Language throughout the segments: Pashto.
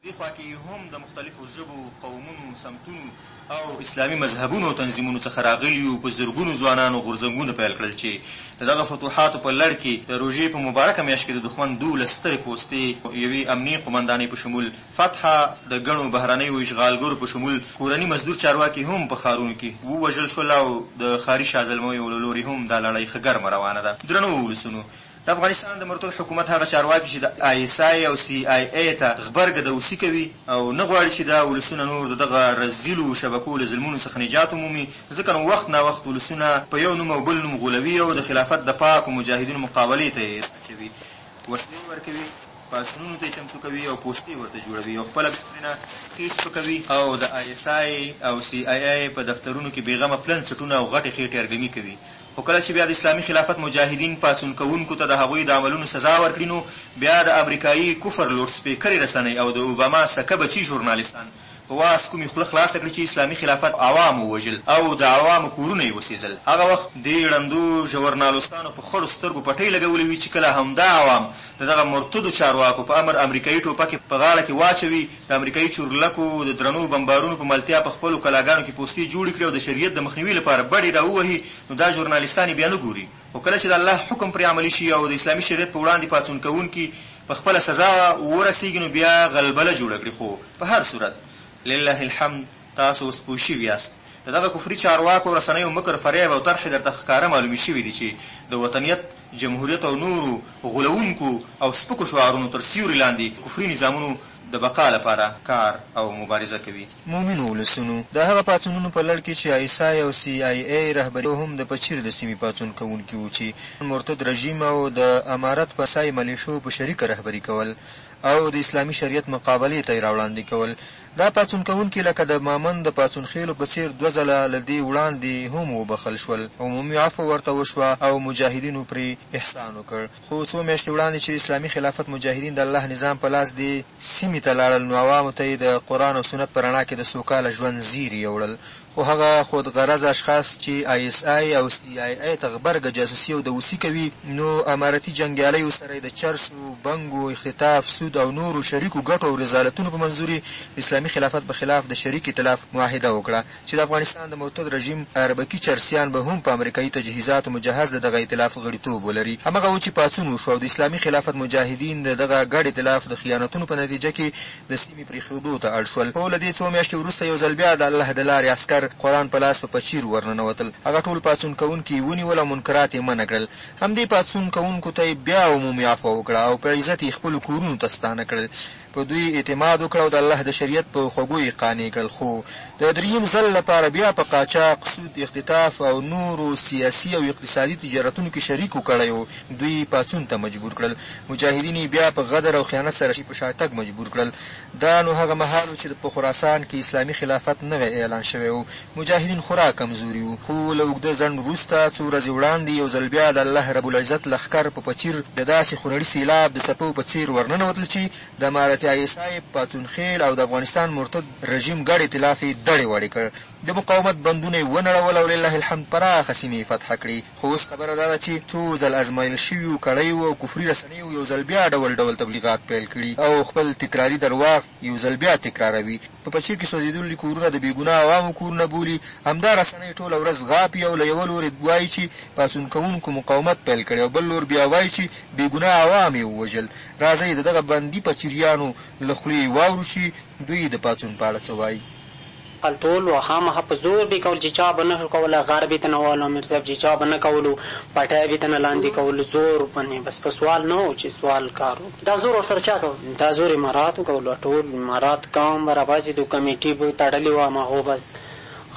په دې خوا کې هم د مختلفو ژبو، قومونو، سمتونو او اسلامي مذهبونو او تنظیمونو څخه راغلیو په زرګونو ځوانانو غورځنګونه پیل کړل چې د دغه فتوحاتو په لړ کې د روژې په مبارکه میاشت کې د دښمن دوولس سترې پوستې، یوې امنیې قوماندانۍ په شمول فتح، د ګڼو بهرنیو اشغالګرو په شمول کورني مزدور چارواکي هم په ښارونو کې ووژل شول او د ښاري شازلمیو له لورې هم دا لړۍ ښه ګرمه روانه ده. درنو ولسونو! د افغانستان د مرتد حکومت هغه چارواکي چې د آی ایس آی او سي آی اې ته غبرګه دوسي کوي او نه غواړي چې دا ولسونه نور د دغه رزیلو شبکو له ظلمونو څخه نجات ومومي ځکه نو وخت نا وخت ولسونه په یو نوم او بل نوم غولوي او د خلافت د پاکو مجاهدینو مقابلې ته یې اچوي، وسلې یې ورکوي، پاڅونونو ته یې چمتو کوي او پوستې یې ورته جوړوي او خپله بیا ترینه پښې سپکوي او د آی ایس آی او سي آی اې په دفترونو کې بې غمه پلن څټونه او غټې خېټې ارګمي کوي خو کله چې بیا د اسلامي خلافت مجاهدین پاڅون کوونکو ته د هغوی د عملونو سزا ورکړي نو بیا د امریکایي کفر لوډ سپیکرې رسنۍ او د اوباما سکه بچي ژورنالیستان په واس کومې خوله خلاصه کړي چې اسلامي خلافت عوام ووژل او د عوامو کورونه یې وسیځل هغه وخت دې ړندو ژورنالوستانو په خړو سترګو پټۍ لګولې وي چې کله همدا عوام د دغه مرتدو چارواکو په امر امریکایي ټوپکې په غاړه کې واچوي د امریکايي چورلکو د درنو بمبارونو په ملتیا په خپلو کلاګانو کې پوستې جوړې کړي او د شریعت د مخنیوي لپاره بړې را ووهي نو دا ژورنالیستان یې بیا نه ګوري خو کله چې د الله حکم پرې عملي شي او د اسلامي شریعت په وړاندې پاڅون کوونکي په خپله سزا ورسیږي نو بیا غلبله جوړه کړي خو په هر صورت لله الحمد تاسو اوس پوه شوي یاست. د دغه کفري چارواکو او رسنیو مکر فریب او طرحې درته ښکاره معلومې شوې دي چې د وطنیت، جمهوریت او نورو غولوونکو او سپکو شعارونو تر سیوري لاندې کفري نظامونو د بقا لپاره کار او مبارزه کوي. مومنو ولسونو، د هغه پاڅونونو په لړ کې چې آیسای او سي آی ای رهبري کوله هم د پچیر د سیمې پاڅون کوونکي وو چې د مرتد رژیم او د امارت په آیسای ملیشو په شریکه رهبري کول او د اسلامي شریعت مقابلې ته یې راوړاندې کول دا پاڅون کوونکي لکه د مامند د پاڅون خېلو په څېر دوه ځله له دې وړاندې هم وبخښل شول، عمومي عفوه ورته وشوه او مجاهدینو پرې احسان وکړ، خو څو میاشتې وړاندې چې اسلامي خلافت مجاهدین د الله نظام په لاس دې سیمې ته لاړل نو عوامو ته یې د قرآن او سنت په رڼا کې د سوکاله ژوند زیري یوړل خو هغه خود غرضه اشخاص چي آی اس آی او سي آی اې ته غبرګه جاسوسي او دوسي کوي نو امارتي جنګياليو سره يې د چرسو، بنګو، اختطاف، سود او نورو شريکو ګټو او رذالتونو په منظور يې د اسلامي خلافت په خلاف د شريک ائتلاف معاهده وکړه چي د افغانستان د مرتد رژيم اربکي چرسيان به هم په امريکايي تجهيزاتو مجهز د دغه ائتلاف غړيتوب ولري. همغه و چي پاڅون وشو او د اسلامي خلافت مجاهدين د دغه ګډ ائتلاف د خيانتونو په نتيجه کي د سیمې پرېښودو ته اړ شول، خو له دې څو میاشتې وروسته یو ځل بیا د الله د لارې عسکر، قرآن په لاس، په پچیر ورننوتل، هغه ټول پاڅون کوونکي یې ونیول او منکرات یې منع کړل، همدې پاڅون کوونکو ته یې بیا عمومي عفوه وکړه او په عزت یې خپلو کورونو ته ستانه کړل، په دوی یې اعتماد وکړ او د الله د شریعت په خوږو یې قانع کړل، خو د دریم ځل لپاره بیا په قاچاق، سود، اختطاف او نورو سیاسي او اقتصادي تجارتونو کې شریکو کړیو دوی پاڅون ته مجبور کړل، مجاهدین یې بیا په غدر او خیانت سره په شاتګ مجبور کړل. دا نو هغه مهال و چې په خراسان کې اسلامي خلافت نوی اعلان شوی و. مجاهدین خورا کمزوري وو. خو له اوږده ځنډ وروسته څو ورځې وړاندې یو ځل بیا د الله رب العزت لښکر په پچیر د داسې خونړي سیلاب د څپو په څېر ورننوتل چې د امارت آی ایس آی پاڅونخېل او د افغانستان مرتد رژیم ګډ ایتلاف یې دړې وړې کړ. د مقاومت بندونه یې ونړول او لله الحمد پراخه سیمې یې فتح کړې، خو اوس خبره دا ده چې څو ځل ازمایل شویو کړیو او کفري رسنیو یو ځل بیا ډول ډول تبلیغات پیل کړي او خپل تکراري درواغ یو ځل بیا تکراروي، په پچیر کې سوځیدلي کورونه د بې ګناه عوامو کورونه بولي، همدا رسنۍ ټوله ورځ غاپي او له یوه لورې وایي چې پاڅون کوونکو مقاومت پیل کړی او بل لور بیا وایي چې بې ګناه عوام یې ووژل، راځئ د دغه بندي پچیریانو له خولې یې واورو چې دوی د پاڅون په اړه څه وایي. پلټول و خامخه په زور بی کول چی چا به نه شو کوله غر بی تنه والو امیر صاحب چی چا به نه کولو پټی بی تنه لاندی کولو زور بنی بس په سوال نه وو چی سوال کار وو. دا زور ورسره چا کولو؟ دا زور اماراتو کولو ټول امارات قوم به راپاڅیدو کمیټی به تړلی وه هماغو بس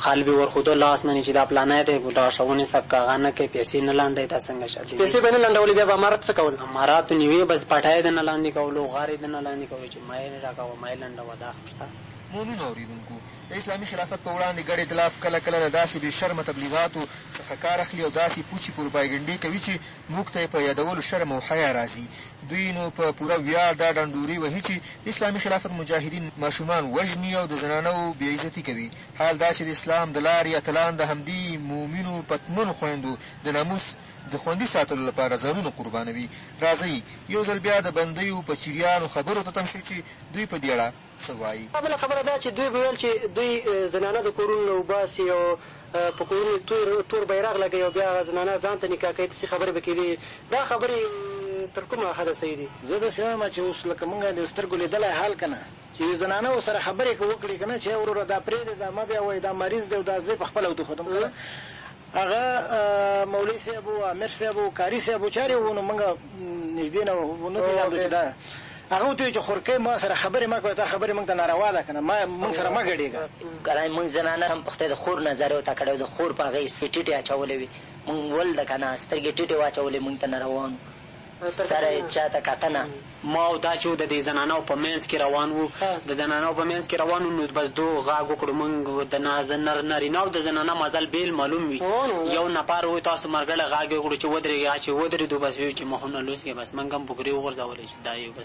خال بی ورښودو لاس منی چی دا پلانی دی ګډا شه ونیسه که هغه نه کړی پیسی نه لنډی دا څنګه شه دی پیسی به نه لنډولی بیا به امارت څه کولو؟ اماراتو نیوی بس پټی دنه لاندی کولو غر یی دنه لاندی کولو چی مه یی راکوه مه یی لنډوه دا خو شته. مومنو اورېدونکو! د اسلامي خلافت په وړاندې ګډ ائتلاف کله کله له داسې بې شرمه تبلیغاتو څخه کار اخلي او داسې پوچې پروپایګنډې کوي چې موږ ته یې په یادولو شرم او حیا راځي. دوی نو په پوره ویاړ دا ډنډورې وهي چې د اسلامي خلافت مجاهدین ماشومان وژني او د زنانو بې عزتي کوي، حال دا چې د اسلام د لارې اتلان د همدې مومنو پتمنو خویندو د ناموس د خوندي ساتلو لپاره ځانونه قربانوي. راځئ! یو ځل بیا د بندیو پچیریانو خبرو ته تم شو چې دوی په دې اړه. څه وايي. بله خبره دا چې دوی به ویل چې دوی زنانه د کورونو نه وباسي او په کورونو یې تور تور بیرغ لګوي او بیا هغه زنانه ځان ته نکاح کوي داسې خبرې به کېدې دا خبرې تر کومه حده صحیح دي. زه داسې وایم چې اوس لکه موږ د سترګو لیدلی حال کنه چې یوې زنانه ورسره خبرې وکړې کنه چې وروره دا پرېږدې دا مه بیاوئ دا مریض دی او دا زه یې په خپله وتښتوم کنه هغه مولوی صاحب وو امیر صاحب وو قاري صاحب وو چارې وو نو موږ نږدې نه وو نه پېژاندو چې دا هغه ورته وویل چې خورکۍ ما سره خبرې مه کوه تا خبرې موږ ته ناروا ده کنه ما موږ سره مه ګډېږه. ګرانې موږ زنانه هم پخته د خور نظر ورته کړی وو د خور په هغې سترګې ټيټې اچولې وې موږ ول ده کنه سترګې ټيټې واچولې موږ ته ناروا نو سره یې چا ته کتنه. ما او دا چې و د دې زنانو په منځ کې روان وو، د زنانو په منځ کې روان وو، نو بس دو غږ وکړو موږ د نارینه او د زنانه مزل بېل معلوم وي، یو نفر و تاسو مرګړی غږ یې وکړو چې ودرېږئ، هغه چې ودرېدو بس ویې ویل چې مخونه لوڅ کړئ، بس موږ هم بوکرې وغورځولې چې دا یې بس.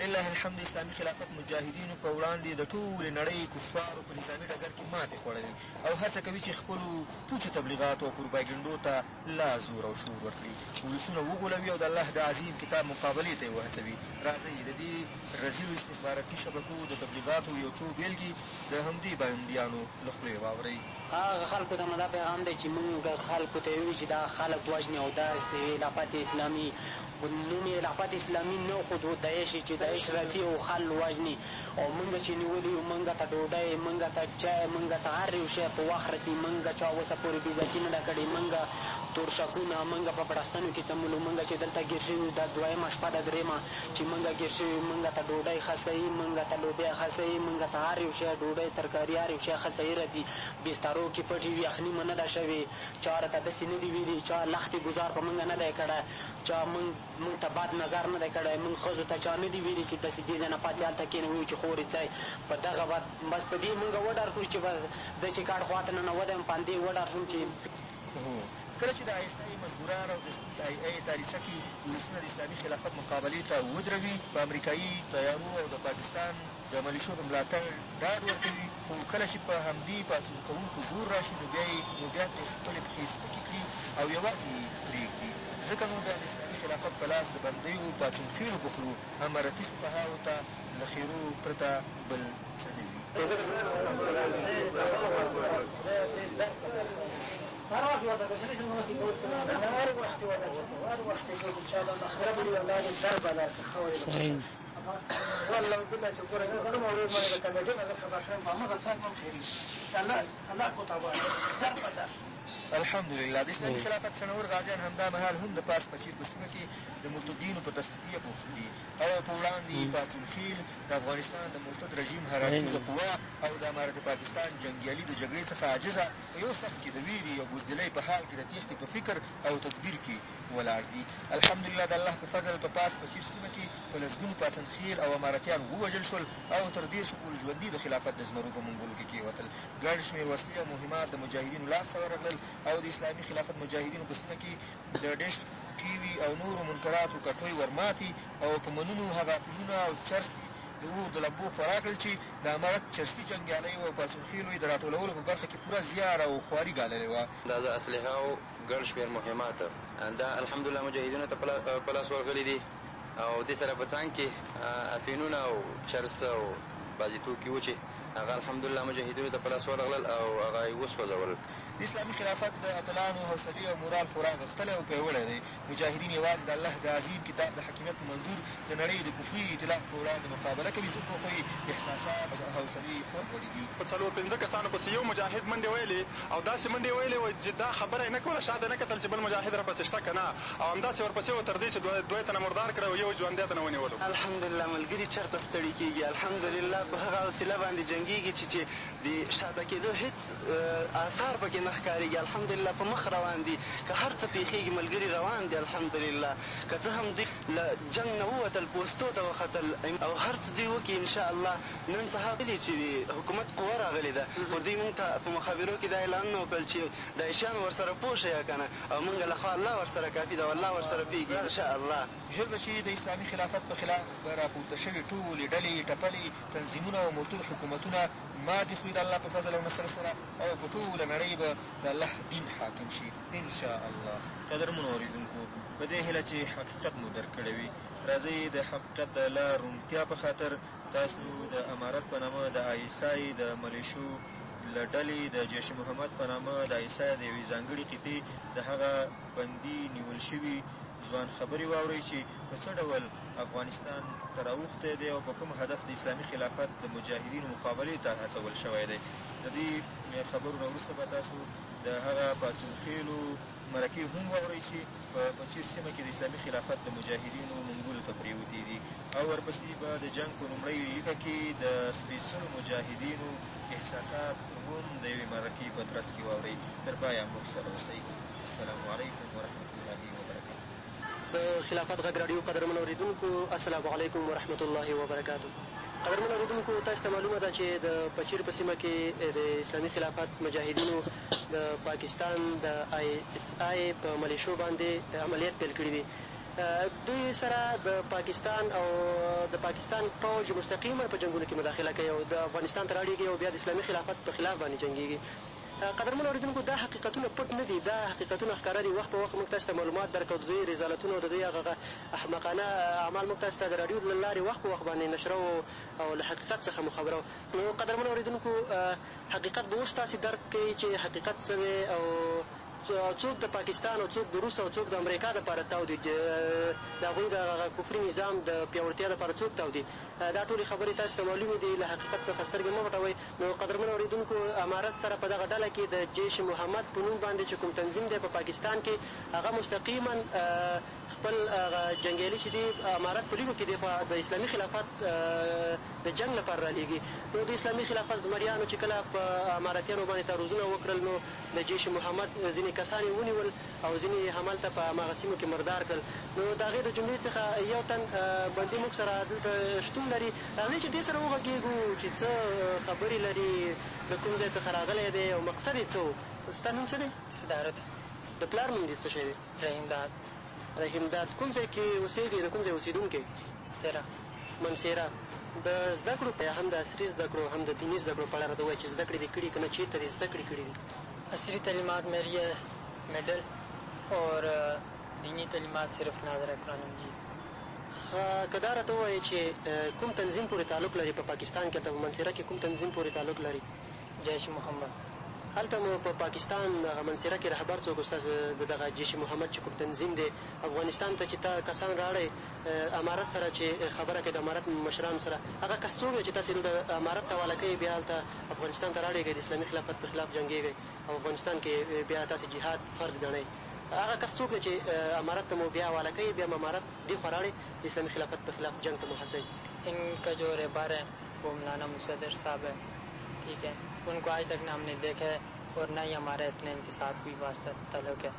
لله الحمد اسلامي خلافت مجاهدینو په وړاندې د ټولې نړۍ کفارو په نظامي ډګر کې ماتې خوړلې او هڅه کوي چې خپلو پوچو تبلیغاتو او پروپاګنډو ته لا زور او شور ورکړي ولسونه وغولوي او د الله د عظیم کتاب مقابلې ته یې وهڅوي راځئ د دې رزیلو استخباراتي شبکو د تبلیغاتو یو څو بېلګې د همدې بایونډیانو له خولې واورئ هغه خلکو ته مو دا پیغام دی چې موږ خلکو ته ووایو چې دا خلک وژني او داسې خلافت اسلامي خو نوم یې خلافت اسلامي نه خود و داعش چې داعش راځي او خل وژني او مونږ چې نیولي یو مونږ ته ډوډۍ مونږ ته چای مونږ ته هر یو شی په وخت رسي مونږ چا اوسه پورې بې عزتي نه ده کړې مونږ تورشکونه مونږ په بړستنو کې څملو مونږ چې دلته ګیر شوي یو دا دویمه شپه ده دریمه چې مونږ ګیر شوي یو مونږ ته ډوډۍ ښه صحي مونږ ته لوبیا ښه صحي مونږ ته هر یو شی ډوډۍ ترکاري هر یو شی ښه صحي راځي بسترو کې پټ یو یخني مو نه ده شوې چا راته داسې نه دي ویلي چا لښتې ګذار په مونږ نه دی کړی. چا موږ موږ ته بد نظر نه دی کړی، موږ ښځو ته چا نه دي ویلي چې داسې دې ځای نه پاڅې هلته کېنه، ویو چې خورې څای په دغه به بس په دې موږ وډار کړو چې بس زه چې کاډ خوا ته ننوتی وم په همدې وډار شوم چې. هو کله چې د آی ایس آی مزدوران او د سي آی اې تاریڅکي ولسونه د اسلامي خلافت مقابلې ته ودروي په امریکايي طیارو او د پاکستان د ملیشو په ملاتړ ډاډ ورکوي، خو کله چې په همدې پاڅون کوونکو زور راشي، نو بیا یې نو بیا ترې خپلې پښې سپکې کړي او یوازې یې پرېږدي. ځکه نو د اسلامي خلافت په لاس د بندیو، پاڅون خېلو په خرو، امارتي سفهاوو ته له ښېرو پرته بل څه نه وي. که ځکه نن هم د ګرانۍ د کمولو په ګمان له خدایه تېر درک په درک ګرځي. الحمدلله د اسلامي خلافت څڼور غازیان همدا مهال هم د پارس پچیر په سیمه کې د مرتدینو په تصفیه بوخت دي او په وړاندې یې پاڅونخېل د افغانستان د مرتد رژیم هراړخیزه قوا او د امارت پاکستان جنګیالي د جګړې څخه عاجزه په یو صف کې د ویرې او بزدلۍ په حال کې د تېښتې په فکر او تدبیر کې ولاړ دي. الحمدلله د الله په فضل په پاس پچیر سیمه کې په لسګونو پاڅن خیل او امارتیان ووژل شول او تر دېرشو پورې ژوندي د خلافت د زمرو په منګولو کې کېوتل. ګڼ شمېر وسلې او مهمات د مجاهدینو لاس ته ورغلل او د اسلامي خلافت مجاهدینو په سیمه کې د ډش، ټي وي او نورو منکراتو کټوۍ ور ماتې او په منونو هغه پلونه او چرس یې د اور د لمبو خورا کړل چې د امارت چرسي جنګیالیو او پاڅون خیلو یې د راټولولو په برخه کې پوره زیار او خواري ګاللې وه. دا د اسلحه او ګڼ شمېر مهمات د الحمدالله مجاهدینو ته په لاس ورغلي دي او دې سره په څنګ کې افینونه او چرس او بعضې توکي وو چې هغه الحمدالله مجاهدینو ته په لاس ورغلل او هغه یې وسوځول. د اسلامي خلافت د اتلانو حوصلې او مورال خورا غښتلی او پیاوړی دی. مجاهدین یوازې د الله د عظیم کتاب د حکمیت په منظور د نړۍ د کفري ایتلاف په وړاندې مقابله کوي، څو پوخ یې احساسات او حوصلې خوند وړي دي. په څلور پنځه کسانو پسې یو مجاهد منډې ویلې او داسې منډې یې ویلې وې چې دا خبره یې نه کوله، شاته یې نه کتل چې بل مجاهد راپسې شته که نه او همداسې ورپسې و تر دې چې دوه یې تنه مردار کړه او یو یې ژوندی تنه ونیولو. الحمدلله ملګري چرته ستړي کیږي الحمدلله په هغه حوصله باندې جنګیږي چې چې د شاته کېدو هېڅ آثار پکې نه ښکارېږي، الحمدلله په مخ روان دي، که هر څه پېښېږي ملګري روان دي الحمدلله، که څه هم دوی له جنګ نه ووتل پوستو ته وختل او هر څه دوی وکړي ان شاء الله نن سهار ویلي چې د حکومت قوه راغلې ده خو دوی موږ ته په مخابرو کې دا اعلانونه وکړل چې داعشیانو ورسره پوه شئ یا که نه او موږ له خوا الله ورسره کافي ده او الله ورسره پوهېږي ان شاء الله. ژر به چې د اسلامي خلافت په خلاف به راپورته شوې ټو لې ډلې ټپلې تنظیمونه او مرتد حکومتونه ماتې خوري د الله په فضل او نصر سره او په ټوله نړۍ به د الله دین حاکم شي ان شاء الله قدرمنو اوریدونکو په دې هیله چې حقیقت مو درک کړی وي راځئ د حقیقت د لا روڼتیا په خاطر تاسو د امارت په نامه د آی اس آی د ملیشو له ډلې د جیش محمد په نامه د آی اس آی د یوې ځانګړې قطعې د هغه بندي نیول شوي ځوان خبرې واورئ چې په څه ډول افغانستان ته راوښتی دی او په کوم هدف د اسلامي خلافت د مجاهدینو مقابلې ته هڅول شوی دی د دې خبرو نه وروسته به تاسو د هغه پاڅون خېلو مرکې هم واورئ چې په پچیر سیمه کې د اسلامي خلافت د مجاهدینو منګولو ته پرېوتې دي او ورپسې به د جنګ په لومړۍ لیکه کې د سپېڅلو مجاهدینو احساسات هم د یوې مرکې په ترڅ کې واورئ تر پایه موږ سره اوسئ السلام علیکم ورحمة الله وبرکاته د خلافت غږ راډیو قدرمنو اورېدونکو! السلام علیکم ورحمت الله وبرکاته! قدرمنو اورېدونکو! تاسو ته معلومه ده چې د پچیر په سیمه کې د اسلامي خلافت مجاهدینو د پاکستان د آی اس آی په ملېشو باندې عملیات پیل کړي دي. دوی سره د پاکستان او د پاکستان پوج مستقیماً په جنګونو کې مداخله کوي او د افغانستان ته راړېږي او بیا د اسلامي خلافت په خلاف باندې جنګېږي. قدرمنو اورېدونکو دا حقیقتونه پټ نه دي، دا حقیقتونه ښکاره دي، وخت په وخت موږ تاسې ته معلومات درکوو، د دوی رزالتونه او د دوی هغه احمقانه اعمال موږ تاسې ته د راډیو له لارې وخت په وخت باندې نشروو او له حقیقت څخه مو خبروو. نو قدرمنو اورېدونکو حقیقت به اوس تاسې درک کړي چې حقیقت څه دی او څوک د پاکستان او څوک د روس او څوک د امریکا لپاره تاو دي، د هغوی د هغه کفري نظام د پیاوړتیا لپاره څوک تاو دي، دا ټولې خبرې تاسې ته معلومې دي، له حقیقت څخه سترګې مه پټوئ. نو قدرمنو اورېدونکو امارت سره په دغه ډله کې د جېش محمد په نوم باندې چې کوم تنظيم دی په پاکستان کې هغه مستقيماً خپل هغه جنګيالي چې دي امارت په ليکو کې دې خوا د اسلامي خلافت د جنګ لپاره رالېږي نو د اسلامي خلافت زمريانو چې کله په امارتيانو باندې تعرضونه وکړل نو د جېش محمد ځينې کسان يې ونيول او ځینې یې هملته په هماغه سیمو کې مردار کړل. نو د هغې د جملې څخه یو تن بندي موږ سره دلته شتون لري، راځئ چې دې سره وغږېږو چې څه خبرې لري، د کوم ځای څخه راغلی دی او مقصد یې څه و؟ ستا نوم څه دی؟ صدارت. د پلار نوم دې څه شی دی؟ رحیم داد. رحیم داد، کوم ځای کې اوسېږې، د کوم ځای اوسېدونکی یې؟ تیرا. منسیرا، د زده کړو په اړه، هم د عصري زده کړو هم د دیني زده کړو په اړه راته ووایه چې زده کړې دې کړي که نه، چېرته دې زده کړې کړي دي؟ عصري تعلیمات مېریه مډل اور دینی تعلیمات صرف نادره قرآن مجید. ښه که دا راته ووایې چې کوم تنظیم پورې تعلق لرې په پاکستان کې هلته په منصیره کې کوم تنظیم پورې تعلق لرې. جیش محمد هلته مو په پاکستان هغه منصیره کې رهبر څوک ستاسو د دغه جیش محمد چې کوم تنظیم دی افغانستان ته چې تا کسان راړی امارت سره چې خبره کوې د امارت مشرانو سره هغه کس څوک دی چې تاسو دلته امارت ته حواله کوې بیا هلته افغانستان ته راړیږی د اسلامی خلافت په خلاف جنګیږی او افغانستان کې بیا تاسې جهاد فرض ګڼئ هغه کس څوک دی چې امارت ته مو بیا حواله کوي بیا مو امارت دې خوا راړي د اسلامي خلافت په خلاف جنګ ته مو هڅوي. ان کا جو رهبر هې وو مولانا مصدر صاحب هې ټیک هې ان کو آج تک نه هم نه دیکھا هې اور نه هی همارا اتنا ان کې ساتھ کوی واسطه تعلق هې.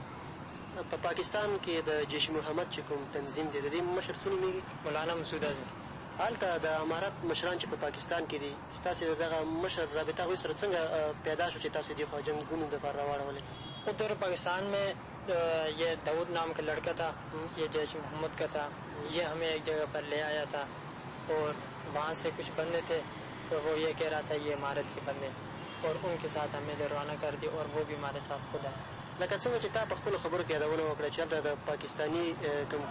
په پاکستان کې د جیش محمد چې کوم تنظیم دی د دې مشر څه نومیږي؟ مولانا مسعود هې. هلته د امارت مشران چې په پاکستان کې دي. ستاسې د دغه مشر رابطه هغوی سره څنګه پيدا شوه چې تاسو يې دې خوا جنګ ګونو د پاره راواړولې؟ ادھر پاکستان مې یه داؤد نام کا لړکه تھا یه جیش محمد کا تھا یه همې ایک جګه پر لې آیا تھا اور وهان سې کچھ بندې تھې اور وه یه کهه رها تھا یه امارت کۀ بندې اور ان کۀ ساتھ همې لروانه کر دې اور وه بهی همارې ساتھ خود آئے لکه څنګه چې تا په خپلو خبرو کې یادونه وکړه چې هلته د پاکستاني کوم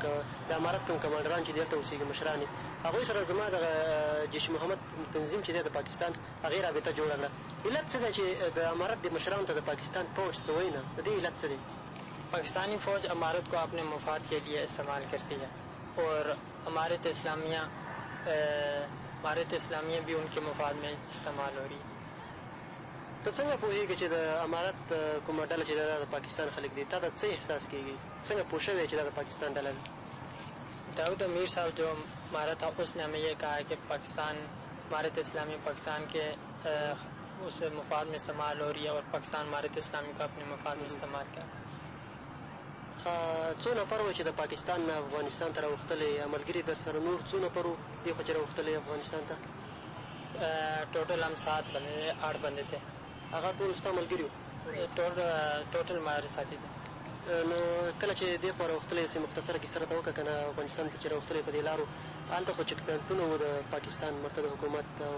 د امارت کوم کمانډران چې دي هلته اوسیږي مشران یې هغوی سره زما دغه جیش محمد تنظیم چې دی د پاکستان هغې رابطه جوړه کړه علت څه دی چې د امارت دې مشرانو ته د پاکستان پوج څه وینا د دې علت څه دی؟ پاکستاني فوج امارت کو اپنې مفاد کې لیې استعمال کرتي هې اور امارت اسلامیه امارت اسلامیه بي ان کې مفاد مې استعمال هو رهي هې. ته څنګه پوهیږی چی د امارت کومه ډله چی ده دا د پاکستان خلک دی تاته څه احساس کیږی څنګه پوه شوی چی دا د پاکستان ډله ده. داود میر صاحب جو مارا تھا اس نے ہمیں یہ کہا ہے کہ پاکستان امارت اسلامی پاکستان کے اس مفاد میں استعمال ہو رہی ہے اور پاکستان امارت اسلامی کا اپنے مفاد میں استعمال کر رہا ها څو نفر وو چې د پاکستان نه افغانستان ته راوختلی املګري درسره نور څو نفر وو دې خوا چې راوختلی افغانستان ته ټوټل هم ساعت باندې اړ باندې ته هغه ټول ستا ملګري ټول ټوټل ماري ساتي دي نو کله چې دې خوا راوختلی سې مختصره کیسه راته وکړه که نه افغانستان ته چې راوختلی په دې لارو هلته خو چک پوینټونه وو د پاکستان مرتد حکومت او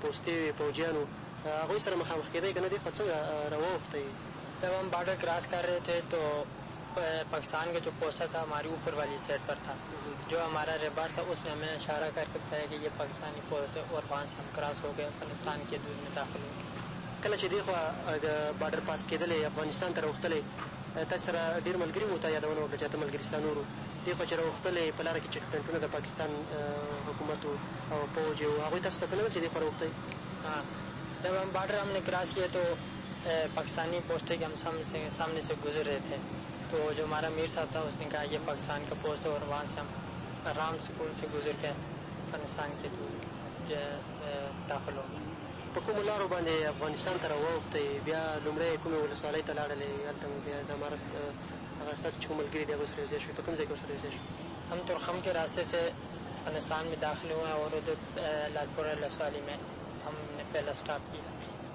پوستې وې پوجیانو هغوی سره مخامخ کېدی که نه دې خوا څنګه راووختی جب هم بارډر کراس کر رهې تھې تو په پاکستان کې جو پوستا تھا همارې اوپر والې سېټ پر تھا جو همارا رېبار تھا اوس نې همې اشارا کر کر بتایا کې یې پاکستانې پوسټ هې اور وهان سې هم کراس هو ګئې افغانستان کې دور مې داخل هو ګئې. کله چې دې خوا د باډر پاس کېدلې افغانستان ته راوختلې تاسې سره ډېر ملګري مو تا یادونه وکړه چې اته ملګري ستا نور وو دې خوا چې راوختلې په لاره کې چېک پوېنټونه د پاکستان حکومت وو او پوج یې وو هغوی تاسې ته څه نه ویل چې دې خوا راوختئ؟ ها جب هم باډر هم نې کراس کېې تو پاکستانی پوسټ هې کې هم سم سامنې سې ګزر رې تھې تو جو همارا میر صاحب تھا اس نې کها یه پاکستان کا پوسټ هې اور وها سې هم ارام سکون سې ګزر کر افغانستان کې تو جو هې داخل هو ګئې. په کومو لارو باندې افغانستان ته راواوښتئ بیا لومړی کومې ولسوالۍ ته لاړلئ هلته مو بیا د امارت هغه ستاسې چې کوم ملګري دي هغوی سره یوځای شوئ په کوم ځای کې ورسره یوځای شوئ؟ هم تورخم کې راسته سې افغانستان مې داخل هوئ اور ادھر لالپور ولسوالی مې هم نه پهلا سټاپ کیا.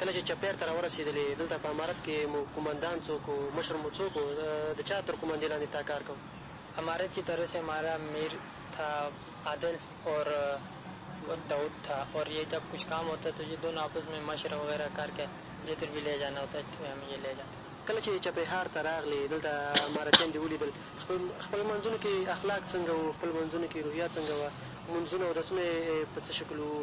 کله چې چپير ته راورسېدلې، دلته په امارت کې مو قوماندان څوک و، مشر مو څوک و، د چا تر قوماندې لاندې تا کار کاوه؟ امارت کې تر اوسه همارا مير تھا عادل اور داؤد تھا اور يې جب کچھ کام هوتا تو يې دونو آپس مې مشره وغيره کر کر جدھر بهی لې جانا هوتا تھا همې يې لې جاته. کله چې چپيهار ته راغلې، دلته امارتيان دې وليدل، خپل خپل لمانځونو کې اخلاق څنګه و، خپل لمانځونو کې روحيه څنګه وه، لمونځونه اوداسونه يې په څه شکل وو،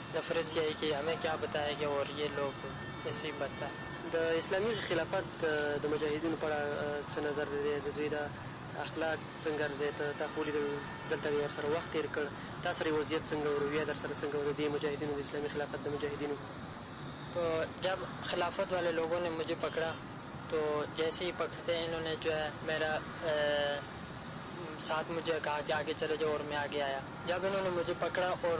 نفرت سیاهی کې همې کیا بتایا ګیا اور یې لوګ ایسه هی بد تا. د اسلامي خلافت د مجاهدینو په اړه څه نظر دی د دوی دا اخلاق څنګه ارزی ته تا خو ولیدل دلته دی ورسره وخت تیر کړ تا سره یې وضعیت څنګه و رویه درسره څنګه وه د دې مجاهدینو د اسلامي خلافت د مجاهدینو. تو جب خلافت والے لوګو نې مجهې پکړا تو جیسې هی پکړتې هې انهو نې جو هې میرا سات مجهې کها کې آګې چلې جاو اور مې آګې آیا جب انهو نې مجهې پکړا اور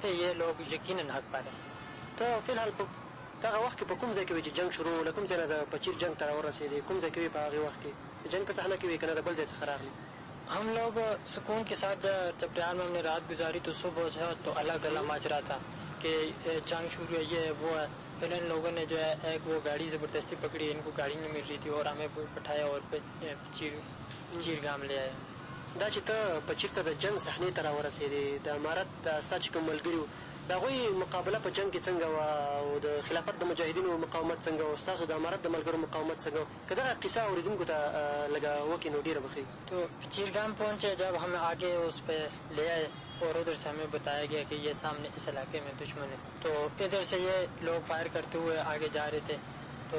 ته یې لوګ یقیناً حق باله. ته فی الحال په دغه وخت کې په کوم ځای کې وې چې جنګ شروع و، له کوم ځای نه د پچیر جنګ ته راورسیدې، کوم ځای کې وې په هغې وخت کې، د جنګ په صحنه کې وې کنه د بل ځای څخه راغلې؟ هم لوګ سکون کې سات جا چپټیال مې هم نې رات ګزاری تو سو بوج ها تو الګ ګلا ماچ را تا کې جنګ شروع هې یه هې وو هې پھر ان لوګو نې جو هې ایک وو ګاډی زبردستی پکړی ان کو ګاډی نې مل رهی تھی اور همې بټھایا اور پچیر پچیر ګام لې آیه. دا چې ته په چیرته د جنګ صحنې ته راورسیدې د امارت دا ستا چې کوم ملګري وو د هغوی مقابله په جنګ کې څنګه وه او د خلافت د مجاهدینو مقاومت څنګه وو ستاسو د امارت د ملګرو مقاومت څنګه وو که دغه قیصه اوریدونکو ته لږه وکې نو ډیره به ښه وي. تو چیرګان پهونچه جب هم آګې اس پۀ لې آئې اور ادھر سې همې بتایا ګیا کۀ یې سامنې اس علاقې مې دشمن هې تو ادھر سې یې لوګ فائر کرتې هوئې آګې جا رہے تھے تو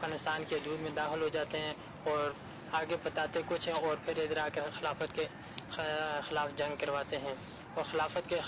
پاکستان کے حدود میں داخل ہو جاتے ہیں اور آگے بتاتے کچھ ہیں اور پھر ادھر آ کر خلافت کے خلاف جنگ کرواتے ہیں اور خلافت کے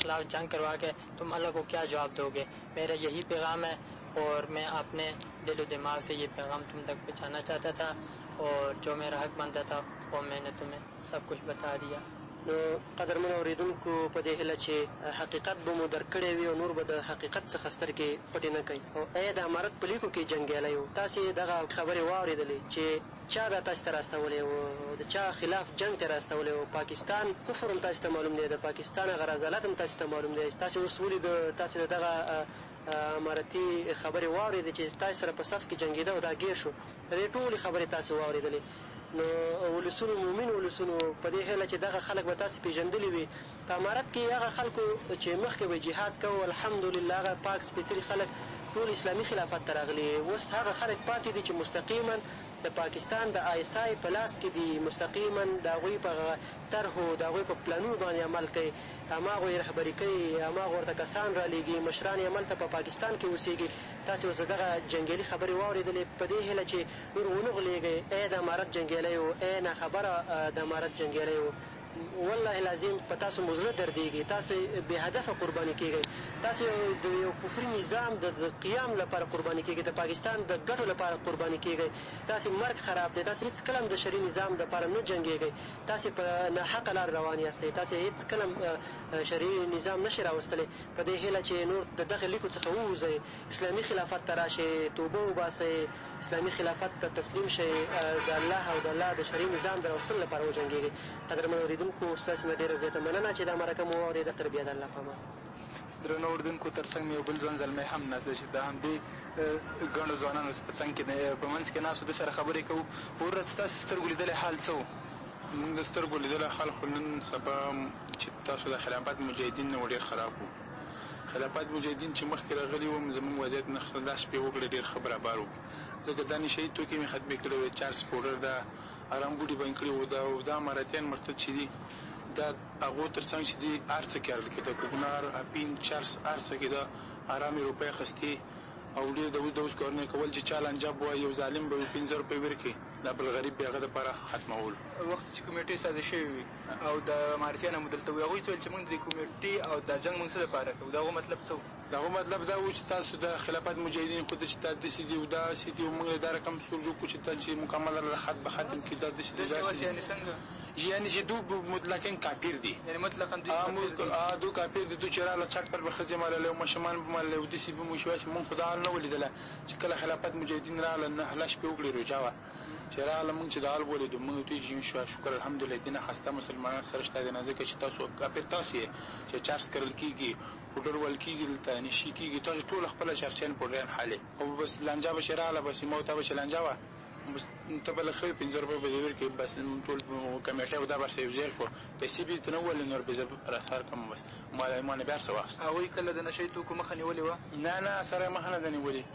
خلاف جنگ کروا کے تم اللہ کو کیا جواب دو گے میرا یہی پیغام ہے اور میں اپنے دل و دماغ سے یہ پیغام تم تک پہنچانا چاہتا تھا اور جو میرا حق بنتا تھا وہ میں نے تمہیں سب کچ بتا دیا. نو قدرمنو اورېدونکو په دې هیله چې حقیقت به مو درک کړی وي او نور به د حقیقت څخه سترګې پټې نه کړئ او ای د امارت په لیکو کې جنګیالیو تاسې دغه خبرې واورېدلې چې چا دا تاسې ته رااستولی و او د چا خلاف جنګ ته یې رااستولی و پاکستان کفر هم تاسې ته معلوم دی د پاکستان هغه رذالت هم تاسې ته معلوم دی تاسې اوس ولید تاسې د دغه امارتي خبرې واورېدې چې تاسې سره په صف کې جنګېده او دا ګېر شو د دې ټولې خبرې تاسې واورېدلې نو ولسونو مومن ولسونو په دې هېله چې دغه خلک به تاسې پېژندلي وي په امارت کې هغه خلکو چې مخکې به جهاد کوو الحمد لله هغه پاک سپېڅلي خلک ټول اسلامي خلافت ته راغلي اوس هغه خلک پاتې دي چې مستقيما د پاکستان د آی اس آی په لاس کې دي مستقيما د هغوی په طرحو د هغوی په پلانونو باندې عمل کوي هماغو يې رهبري کوي هماغه ورته کسان رالېږي مشران يې هملته په پاکستان کې اوسېږي تاسې اوس د دغه جنګیالي خبرې واورېدلې، په دې هیله چې نور ونه غولېږئ، ای د امارت جنګیالیو، ای ناخبره د امارت جنګیالیو، والله العظیم په تاسو مو زړه دردېږي، تاسې بې هدفه قرباني کېږئ، تاسې د یو کفري نظام د قیام لپاره قرباني کېږئ، د پاکستان د ګټو لپاره قرباني کېږئ، ستاسې مرګ خراب دی، تاسې هېڅکله هم د شرعي نظام لپاره نه جنګېږئ، تاسې په ناحقه لارې روان یاستئ، تاسې هېڅکله هم شرعي نظام نه شئ راوستلی. په دې هیله چې نور د دغه لیکو څخه ووځئ، اسلامي خلافت ته راشئ، توبه وباسئ، اسلامي خلافت ته تسلیم شئ، د الله او د الله د شرعي نظام د راوستلو لپاره وجنګیږئ. قدرمن اوریدونکو، ستاسې نه ډیره زیاته مننه چې دا مرکه مو واوریده. تر بیا د الله په امان. درنو اوردونکو تر څنګ مې یو بل ځوان زلمی هم ناست دی چې د همدې ګڼو ځوانانو په څنګ کې دی، په منځ کې ناست و، ده سره خبرې کوو. وروره ستاسې سترګو لیدلی حال څه و؟ زموږ د سترګو لیدلی حال خو نن سبا. چی تاسو د خلافت مجاهدین نه وو ډیر خراب وو خلافت مجاهدین چی مخکی راغلی وو زموږ وضعیت نه خه داش پی وکړی ډیر خه برابر وو ځکه دا نشه یی توکی می ختمی کړی وی چارس پوډر دا ارام بوډی بند کړی وو دا او دا اماراتیان مرتد چی دی دا هغو تر څنګ چی دی هر څه کرل کیده کوکنار اپین چرس هر څه کیده ارامه روپی اخستی او ډیر د اوس د اوس کارونه کول چی چا لانجه بوه یو ظالم به وی پنځه روپی ورکی دا بل غریب به هغه د پاره ختمول. وخت چی کمیټی سازی شوی وی. او د مارتیا نه مو دلته وو هغوی څه ویل چې مونږ ددې کمیټې او دا جنګ مونږ څه لپاره کوو د هغو مطلب څه وو؟ د هغو مطلب دا وو چې تاسو د خلافت مجاهدین خو دچې دا دسې دي او دا هسې دي او مونږ له دا رقم سور جوړ کړو چې دا چې مکمل راله خط به ختم کړي دا دسې دي داسې دي جی یعنی چې دو مطلقا کافر دي یعنی مطلقا دوی کافر دي ها دو کافر دي دو چې راله څټ پر به ښځې مللې او ماشومان به مللې او دسې به مو شوه چې مونږ خو دا حال نه وو لیدلی چې کله خلافت مجاهدین راله نهله شپې وکړې روژه وه چه راغله مونږ چه دال ولیدو مونږ ته جین شو شکر الحمدلله دینه خسته مسلمانان سره شته دینه ځکه چه تاسو کافر تاسو یی چه چرس کرل کیږی پوډر وهل کیږی دلته نشی کیږی تاسو ټول خپله چرسیان پوډریان حالی او بس لانجه به چه راغله بس زما او تا به چه لانجه وه بس ته به لږ ښه وی پنځه روپی به دی ورکړی بس مونږ ټول کمیټه به دا بر سره یو ځای شو پیسی به دی ته نه ولی نور به زه رخصار کوم بس ما له ما نه بیا هر څه واخیستل. هغوی کله د نشه یي توکو مخه نیولې وه؟ نه نه سره مخه نه ده نیولې.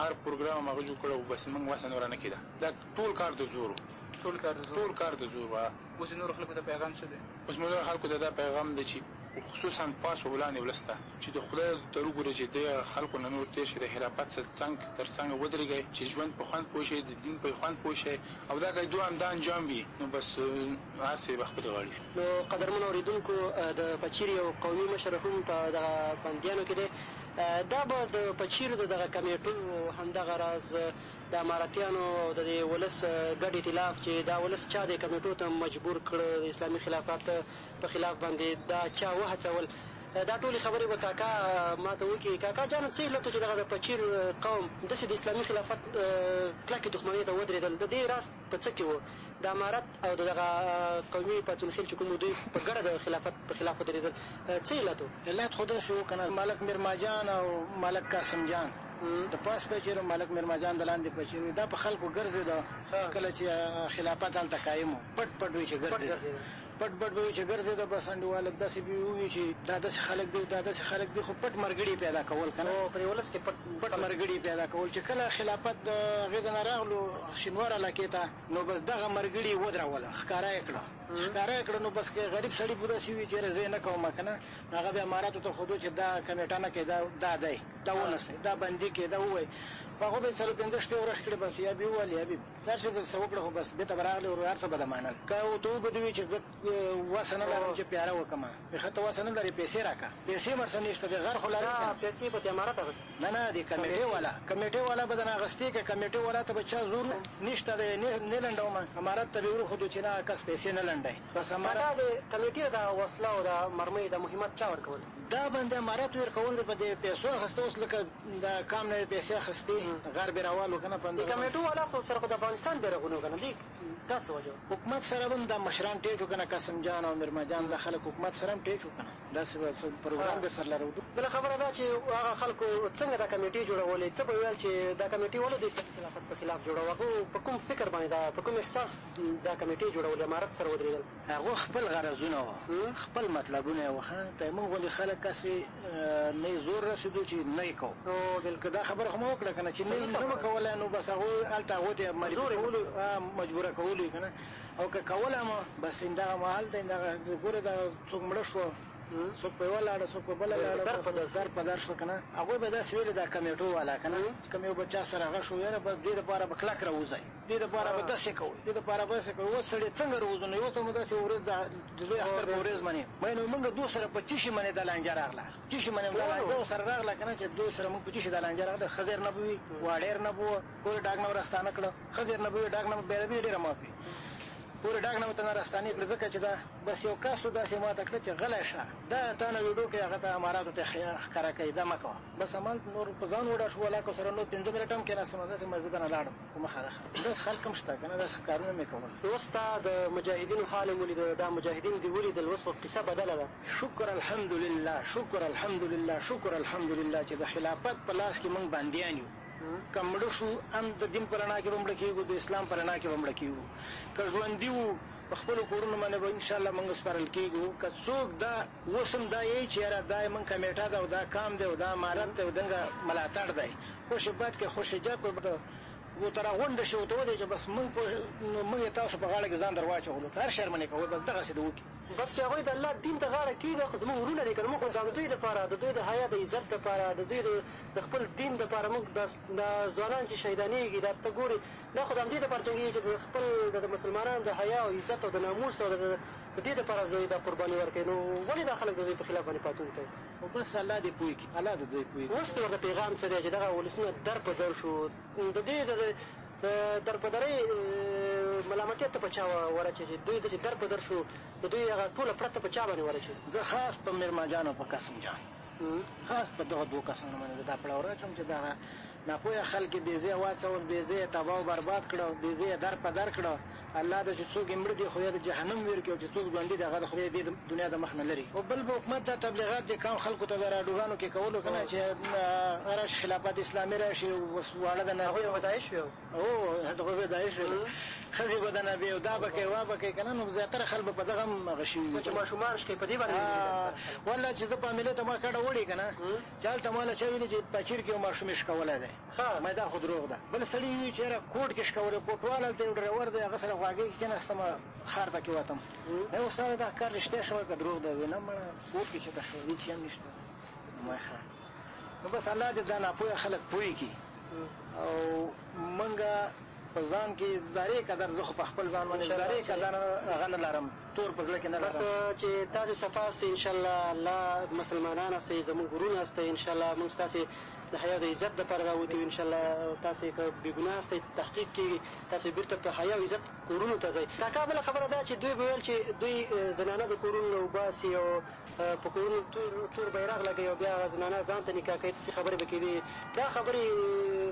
هر پروګرام هم هغه جوړ کړ او بس موږ وسه نوره نه کیده دا ټول کار د زور وو ټول کار د زور ټول کار د زور وو اوس د نورو خلکو ته پیغام څه دی؟ اوس نورو خلکو ته دا پیغام دی چې خصوصا پاس او لاندې ولس ته چې د خدای تر وګورئ چې دې خلکو نه نور تیر شئ د خلافت سره څنګ تر څنګ ودریږئ چې ژوند په خوند پوه شئ د دین په خوند پوه شئ او دا که دوه همدا انجام وي نو بس هر څه یې به خپلې غاړې وي. نو قدرمنو اوریدونکو د پچیر یو قومي مشر هم په دغه بندیانو کې دی دا به د پچیر د دغه کمیټو او همدغه راز د امارتیانو او د دې ولس ګډ ایتلاف چې دا ولس چا دې کمیټو ته مجبور کړ، د اسلامي خلافت په خلاف باندې دا چا وهڅول، دا ټولې خبرې به کاکا ما ته وکړي. کاکا جانه څه علت و چې دغه د پچیر قوم داسې د اسلامي خلافت کلکې دښمنۍ ته ودرېدل، د دې راز په څه کې و؟ د امارت او د دغه قومي پاڅون خېل چې کوم دوی په ګډه د خلافت په خلاف ودرېدل څه علت و؟ علت خو داسې و کنه ملک میرماجان او ملک قاسم جان د پاس پچیر او ملک میرماجان د لاندې پچیر وي دا په خلکو ګرځېده کله چې خلافت هلته قایم و پټ پټ وي چې ګرځېده پټ پټ به یې چې ګرځېده بس انډیوالک داسې به یې ووي چې دا داسې خلک دي او دا داسې خلک دي خو پټ مرګړي یې پیدا کول کنه او پرې ولس کې پټ پټ مرګړي یې پیدا کول چې کله خلافت د هغې ځای نه راغلو شینوار علاقې ته نو بس دغه مرګړي یې ودراول ښکاره یې کړه چې ښکاره یې کړه نو بس که غریب سړي به داسې وي چې یاره زه یې نه کوم کنه نو هغه بیا اماراتو ته ښودو چې دا کمېټه نه کوي دا دا دی دا ونسئ دا بندي کړئ دا ووایئ خو هغه به یې څلور پنځه شپې ورخ کړې بس یا به یې وویل یا به یې هر څه درسره وکړه خو بس بېرته به راغلې ورور هر څه به د منل که او ته به دې وي چې زه وسه نه لرم چې پیاره وکړم وښه ته وسه نه لرې پیسې راکړه پیسې مرسه نېشته دې غر خو لرې کنه دا پیسې به دې امارت اغستې نه نه دې کمېټې والا کمېټې والا به درنه اغستې که کمېټې والا ته به چا زور وو نېشته دې نې لنډوم امارت ته به یې ورښودو چې نه عکس پیسې نه لنډی بس امارت کاکا دې کمېټې ته دا وسله او دا مرمۍ دا مهمت چا ورکول. دا بنده امارت وېرکول دې په دې پیسو اغسته اوس لکه ده کام نه پیسی اخستی غر بیره والو کنه پنځه ده کمیټو والا خو سره خو ده افغانستان بیرغونو کنه دی دا څه وجه وه. حکومت سره به هم دا مشران ټیټ وو کنه قسم جان او میرما جان دا خلک حکومت سره هم ټیټ وو کنه داسی به څه پروګرام به سر لرو. بله خبره دا چی هغه خلکو څنګه دا کمیټی جوړولی څه به ویل چی دا کمیټی ولی د اسلامی خلافت په خلاف جوړوه هغو په کوم فکر باندی دا په کوم احساس دا کمیټی جوړولی امارت سره ودریدل. هغو خپل غرضونه وه خپل مطلبونه یې وه ته موږ غوندې خلک هسې نه یې زور رسېدو چې نه یې کوو نو بلکې دا خبره خو مو وکړه کنه چې نه نه مو کولای نو بس هغوی هلته هغوی ته یې معرفي کولو مجبوره کولو یې کنه او که کولای مو بس همدغه مهال ته همدغه ګوره دا څوک مړه شو څوک په یوه لاړه څوک په بله لاړه در په در در په در شو کنه هغوی به داسې ویل دا کمېټو والا کنه چې کوم یو بچا سره هغه شو یاره بس دې لپاره به کلک راوځی. دې دپاره به داسې کوئ، دې دپاره به داسې کوئ، اوس سړی څنګه روزو، نو یو څه مو داسې ورځ ده، د لوی اختر په ورځ منې، وایي نو موږ دوی سره په څه شي منې دا لانجه راغله، څه شي منې دا لانجه ورسره راغله که نه، چې دوی سره موږ په څه شي دا لانجه راغله، ښځه یې رنه به وي، واړه یې رنه به وو، کور یې ډاګ نه ورستانه کړ، ښځه یې رنه به وي، ډاګ نه به بیا به ډېره معافي، کور یې ډاګ نه به تنه راستانه کړ، ځکه چې دا بس یو کس و داسې ماته کړه چې غلی شه، دا تا نه ویډو کوي هغه ته اماراتو ته یې ښکاره کوي، دا مه کوه، بس همالته نور په ځان وډار شو، ولاکه ورسره نور پنځه منټه هم کېناستم، همداسې مسجده نه لاړم. کومه حاله داس خلک هم شته کنه داس کارونه مې کول اوس تا د مجاهدینو حال هم ولید دا مجاهدین دی ولیدل اوس خو قصه بدله ده شکر الحمدلله شکر الحمدلله شکر الحمدلله چې د خلافت په لاس کې موږ بندیان یو که مړه شو هم د دین په رڼا کې به مړه کېږو د اسلام په رڼا کې به مړه کېږو که ژوندي وو په خپلو کورونو باندې به انشاءالله موږ سپارل کېږو که څوک دا اوس هم دا یی چی یاره دا زمونږ کمیټه ده او دا قام دی او دا امارت دی او دنګه ملاتړ دی خوشی بد که خوشی جک که بد وو ته راغونډ شی اوته ودی چی بس مونږ په نو مونږ یی تاسو په غاړه کی ځان در واچولو که هر شرمنی کوی بس دغسی دی وکی. بس چی هغوی د الله دین ته غاړه کیږده خو زمونږ ورونه دی کنه مونږ خو دهغدوی دپاره ددوی د حیا د عزت دپاره ددوی د خپل دین دپاره مونږ دا ځوانان چی شهیدانیږی دا ته ګوری دا خو د همدې دپاره جنګېږي چې د خپل د د مسلمانانو د حیا او عزت او د ناموس او د د د دې دپاره دوی دا قرباني ورکوي نو ولې دا خلک د دوی په خلاف باندې پاڅون کوي. خو بس الله دې پوه کړي الله د دوی پوه کړي. اوس د ورته پېغام څه دی چې دغه ولسونه در په در شو د دې د د د در په درۍ ملامتیا ته په چا ور اچوې چې دوی داسې در په در شو د دوی هغه ټوله پړه ته په چا باندې ور اچوې. زه خاص په مېرماجان او په قسم جان خاص په دغو دوو کسانو باندې زه دا پړه ور اچوم چې دغه ناپوهه خلک یې بې ځایه واڅول، بې ځایه یې تباه او برباد کړ، بې ځایه یې در په در کړ. الله د چې څوک یې مړه دي، خدای د جهنم وېر کوي او چې څوک ژوندي دي، هغه د خدای دې دنیا د مخ نه لرې. او بل به حکومت دا تبلیغات دې قام خلکو ته د راډوګانو کې کولو که نه، چې هغه راشي خلافت اسلامي راشي او بس واړه د نبې او او هغوی به داعش وي، ښځې به د نبې او دا به کوي وا به کوي که نه، نو زیاتره خلک به په دغه هم هغه شوي وي. څو چې ماشومان شکوي په دې باندې مې ولیدل. والله چې زه په امېلې ته ما کډه وړې که نه، چې هلته ماله چا ویلي چې په چیر کې یو ماشوم یې شکولی دی ما دا خو دروغ ده بل سړي وي چې یاره کوټ کې شکولی کوټوال هلته یو ډریور دی هغه سره غواګۍ کې کیناستم ښار ته کې وتم ما استاده دا کار رښتیا شوی که دروغ دی وي نه مړه کوټ کې چې ته شوی هیڅ هم نشته نو ما ښه نو بس الله دې دا ناپوهه خلک پوه کړي او موږ په ځان کې ذرې قدر زه خو په خپل ځان باندې ذرې قدر هغه نه لرم تور په زړه کې نه لرم. بس چې تاسې صفا استئ ان شاءالله لا مسلمانان استئ زموږ ورونه استئ ان شاءالله موږ ستاسې د حیا او د عزت د پاره راوتي یو ان شاءالله تاسې که بې ګناه استئ تحقیق کیږي تاسې بیرته په حیا او عزت کورونو ته ځئ. کاکا بله خبره دا چې دوی به ویل چې دوی زنانه د کورونو نه اوباسي او په کورونو تور بیرغ لګوي او بیا هغه زنانه ځان ته نکاح کوي داسې خبرې به کیدې دا خبرې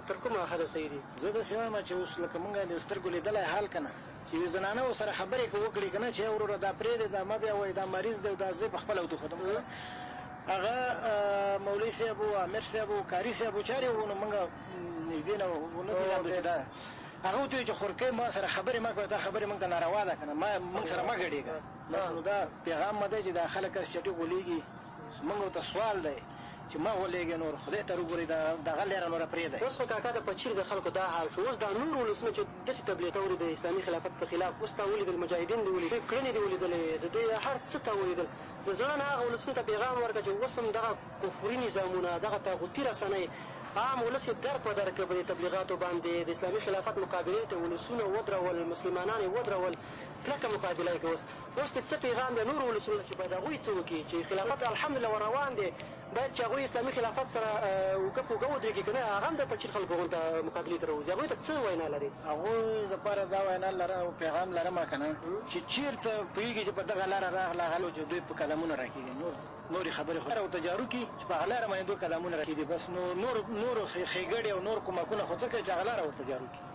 تر کومه حده صحیح دي. زه داسې وایم چې اوس لکه موږ د سترګو لیدلی حال کنه. چې د زنانه وو سره خبرې که وکړي که نه چې وروره دا پرېږدې دا مه بیا وایي دا مریض دی او دا زه په خپله اوتو ختم کړم هغه مولوي صاحب وو امیر صاحب وو کاري صاحب وو چارې وو نو موږ نږدې نه وو نه پېژاندو چې دا هغه ورته وایي چې خورکۍ ما سره خبرې مه کوه دا خبرې موږ ته ناروا ده که نه ما موږ سره مه ګډېږه بس نو دا پیغام مه دی چې دا خلک هسې چټي غولېږي منګو ته سوال دی چې مه غولېږئ نور خدای ته روګورئ دا دغه لېره نوره پرېږدئ. اوس خو کاکا د پچیر د خلکو دا حال شو اوس دا نور ولسونه چې دسې تبلیتوري د اسلامي خلافت په خلاف اوس تا ولیدل مجاهدین دې ولیدل دوی کړنې دې ولیدلې د دوی هر څه تا ولیدل د زړه نه هغه ولسونو ته پیغام ورکړه چې اوس هم دغه کفري نظامونه دغه طاغوتي رسنۍ عام ولس یې در په در کړ په دې تبلیغاتو باندې د اسلامي خلافت مقابلې ته ولسونه ودرول مسلمانان یې ودرول کلکه مقابله یې کړه اوس اوس دې څه پيغام دی نورو ولسونو ته چې باید هغوی څه وکړي چې خلافت الحمدلله ور روان دی باید چې هغوی اسلامي خلافت سره اوږه په اوږه ودرېږي که نه هغه هم د پنجشیر خلکو غونته مقابلې ته راوځي هغوی ته څه وینا لرې؟ هغوی لپاره دا وینا لرم او پيغام لرم که نه چې چېرته پوهېږي چې په دغه لاره راغله هغه لاره چې دوی په قدمونه را کېږدي نور نورې خبرې خو او ته جارو کړي چې په هغه لاره باندې دوی قدمونه را کېږدي بس نو نور نور ښېګړې او نور کمکونه خو څه کوي چې هغه لاره ورته جارو کړي.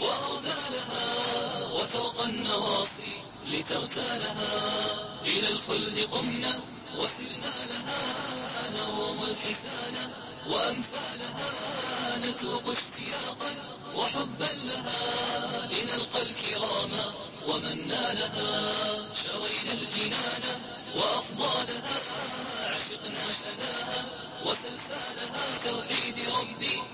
وأرذالها وترقى النواصي لتغتالها إلى الخلد قمنا وسرنا لها نوم الحسان وأمثالها نتوق اشتياقا وحبا لها لنلقى الكرام ومن نالها شوينا الجنان وأفضالها عشقنا شداها وسلسالها توحيد ربي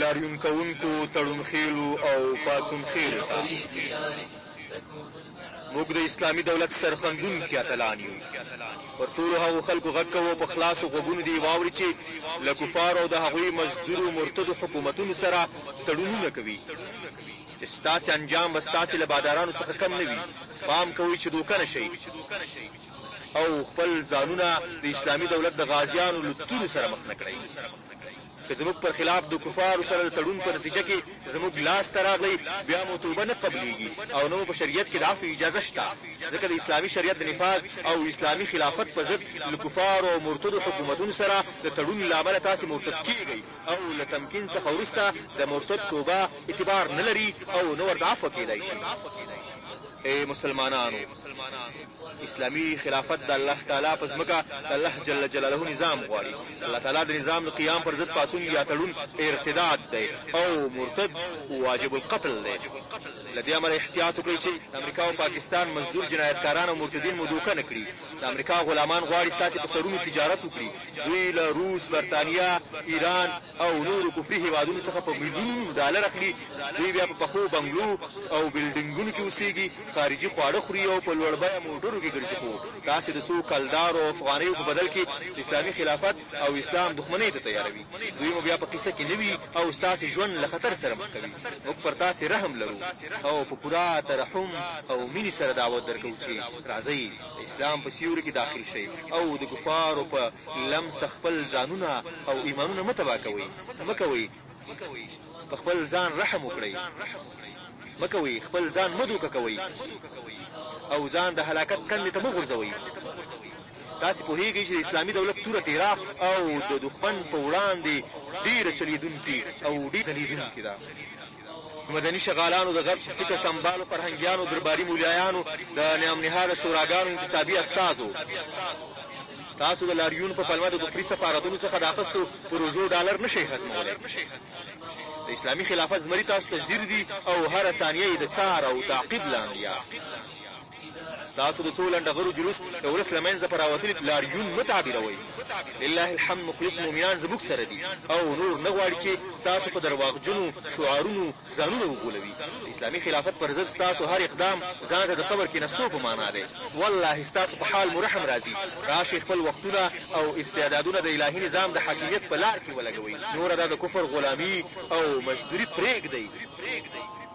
لاریون کوونکو، تړون خېلو او پاڅون خېلو ته، موږ د اسلامي دولت سرښندونکي اتلان یو. پر ټولو هغو خلکو غږ کوو، په خلاصو غوږونو دې واوري چې له کفارو او د هغوی مزدورو مرتدو حکومتونو سره تړونونه کوي، چې ستاسې انجام به ستاسې له بادارانو څخه کم نه وي، پام کوئ چې دوکه نه شئ او خپل ځانونه د اسلامي دولت د غازیانو له تورو سره مخ نه کړئ. که زموږ پر خلاف د کفارو سره د تړون په نتیجه کې زموږ لاس ته راغلئ بیا مو توبه نه قبلیږي او نه مو په شریعت کې د عفو اجازه شته ځکه د اسلامي شریعت د نفاذ او اسلامي خلافت په ضد له کفارو او مرتدو حکومتونو سره د تړون له امله تاسې مرتد کیږئ او له تمکین څخه وروسته د مرتد توبه اعتبار نه لري او نه ورته عفو کیدای شي. ای مسلمانانو! مسلمانان اسلامي خلافت د الله تعالی په ځمکه د الله جل جلاله نظام غواړي د الله تعالی د نظام د قیام پر ضد پاڅون یا تړون ارتداد دی او مرتد واجب القتل دی له دې امله احتیاط وکړئ چې د امریکا او پاکستان مزدور جنایتکاران او مرتدین مو دوکه نه کړي د امریکا غلامان غواړي ستاسې په سرونو تجارت وکړي دوی له روس برتانیا ایران او نورو کفري هېوادونو څخه په ميليونونو ډالر اخلي، دوی بيا په پخو بنګلو او بلډنګونو کې اوسېږي، خارجي خواړه خوري او په لوړ بيه موټرو کې ګرځي خو تاسې د څو کلدارو او افغانيو په بدل کې اسلامي خلافت او اسلام دښمنۍ ته تياروي، دوی مو بيا په قيصه کې نه وي او ستاسې ژوند له خطر سره مخ کوي، موږ پر تاسې رحم لرو او په پوره ترحم او مينې سره دعوت درکوو چې راځئ د اسلام په سيوري کې داخل شئ او د کفارو په. لمسه خپل ځانونه او ایمانونه مه تباه کوئ مه کوئ په خپل ځان رحم وکړئ مه کوئ خپل ځان مه دوکه کوئ او ځان د هلاکت کندې ته مه غورځوئ تاسې پوهیږئ چې د اسلامي دولت توره تیرا او د دښمن په وړاندې ډیره چلیدونکي او ډیره ځلیدونکي ده د مدني شغالانو، د غرب فکر سمبالو، فرهنګیانو، درباري مولیایانو، د نام نهاده شوراګانو انتصابي استازو، تاسو د لاریونو په پلمه د کفري سفارتونو څخه د اخستو پروژو ډالر نه شئ هضمولای. د اسلامي خلافت زمري تاسو ته ځیر دي او هره ثانیه یې د څار او تعقیب لاندې یاست. ستاسو د څو لنډه غرو جلوس د ولس له منځه په راوتلي لاریون مه تعبیروئ. لله الحمد مخلص مومنان زموږ سره دي او نور نه غواړي چې ستاسو په درواغجنو شعارونو ځانونه وغولوي. د اسلامي خلافت پر ضد ستاسو هر اقدام ځان ته د قبر کینستو په مانا دی. والله ستاسو په حال مو رحم راځي. راشئ خپل وختونه او استعدادونه د الهي نظام د حاکمیت په لار کې ولګوئ. نوره دا د کفر غلامي او مزدوري پریږدئ.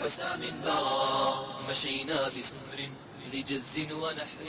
حسام برا مشينا بسمر لجز ونحر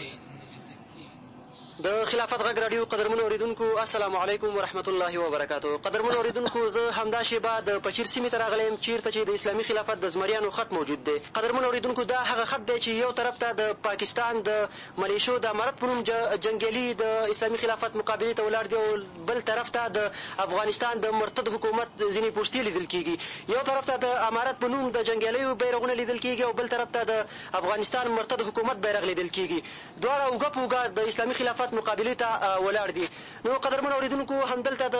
د خلافت غږ راډیو قدرمنو اورېدونکو السلام علیکم ورحمت الله وبرکاتو قدرمنو اورېدونکو زه همدا شېبه د پچیر سیمې ته راغلی یم چېرته چې د اسلامي خلافت د زمریانو خط موجود دی قدرمنو اورېدونکو دا هغه خط دی چې یو طرف ته د پاکستان د ملېشو د امارت په نوم جنګیالي د اسلامي خلافت مقابلې ته ولاړ دي او بل طرف ته د افغانستان د مرتد حکومت ځینې پوستې لیدل کېږي. یو طرف ته د امارت په نوم د جنګیالیو بیرغونه لیدل کېږي او بل طرف ته د افغانستان مرتد حکومت بیرغ لیدل کېږي. دواړه اوږه په اوږه د اسلامي خلافت مقابلې ته ولاړ دي. نو قدرمنو اورېدونکو همدلته د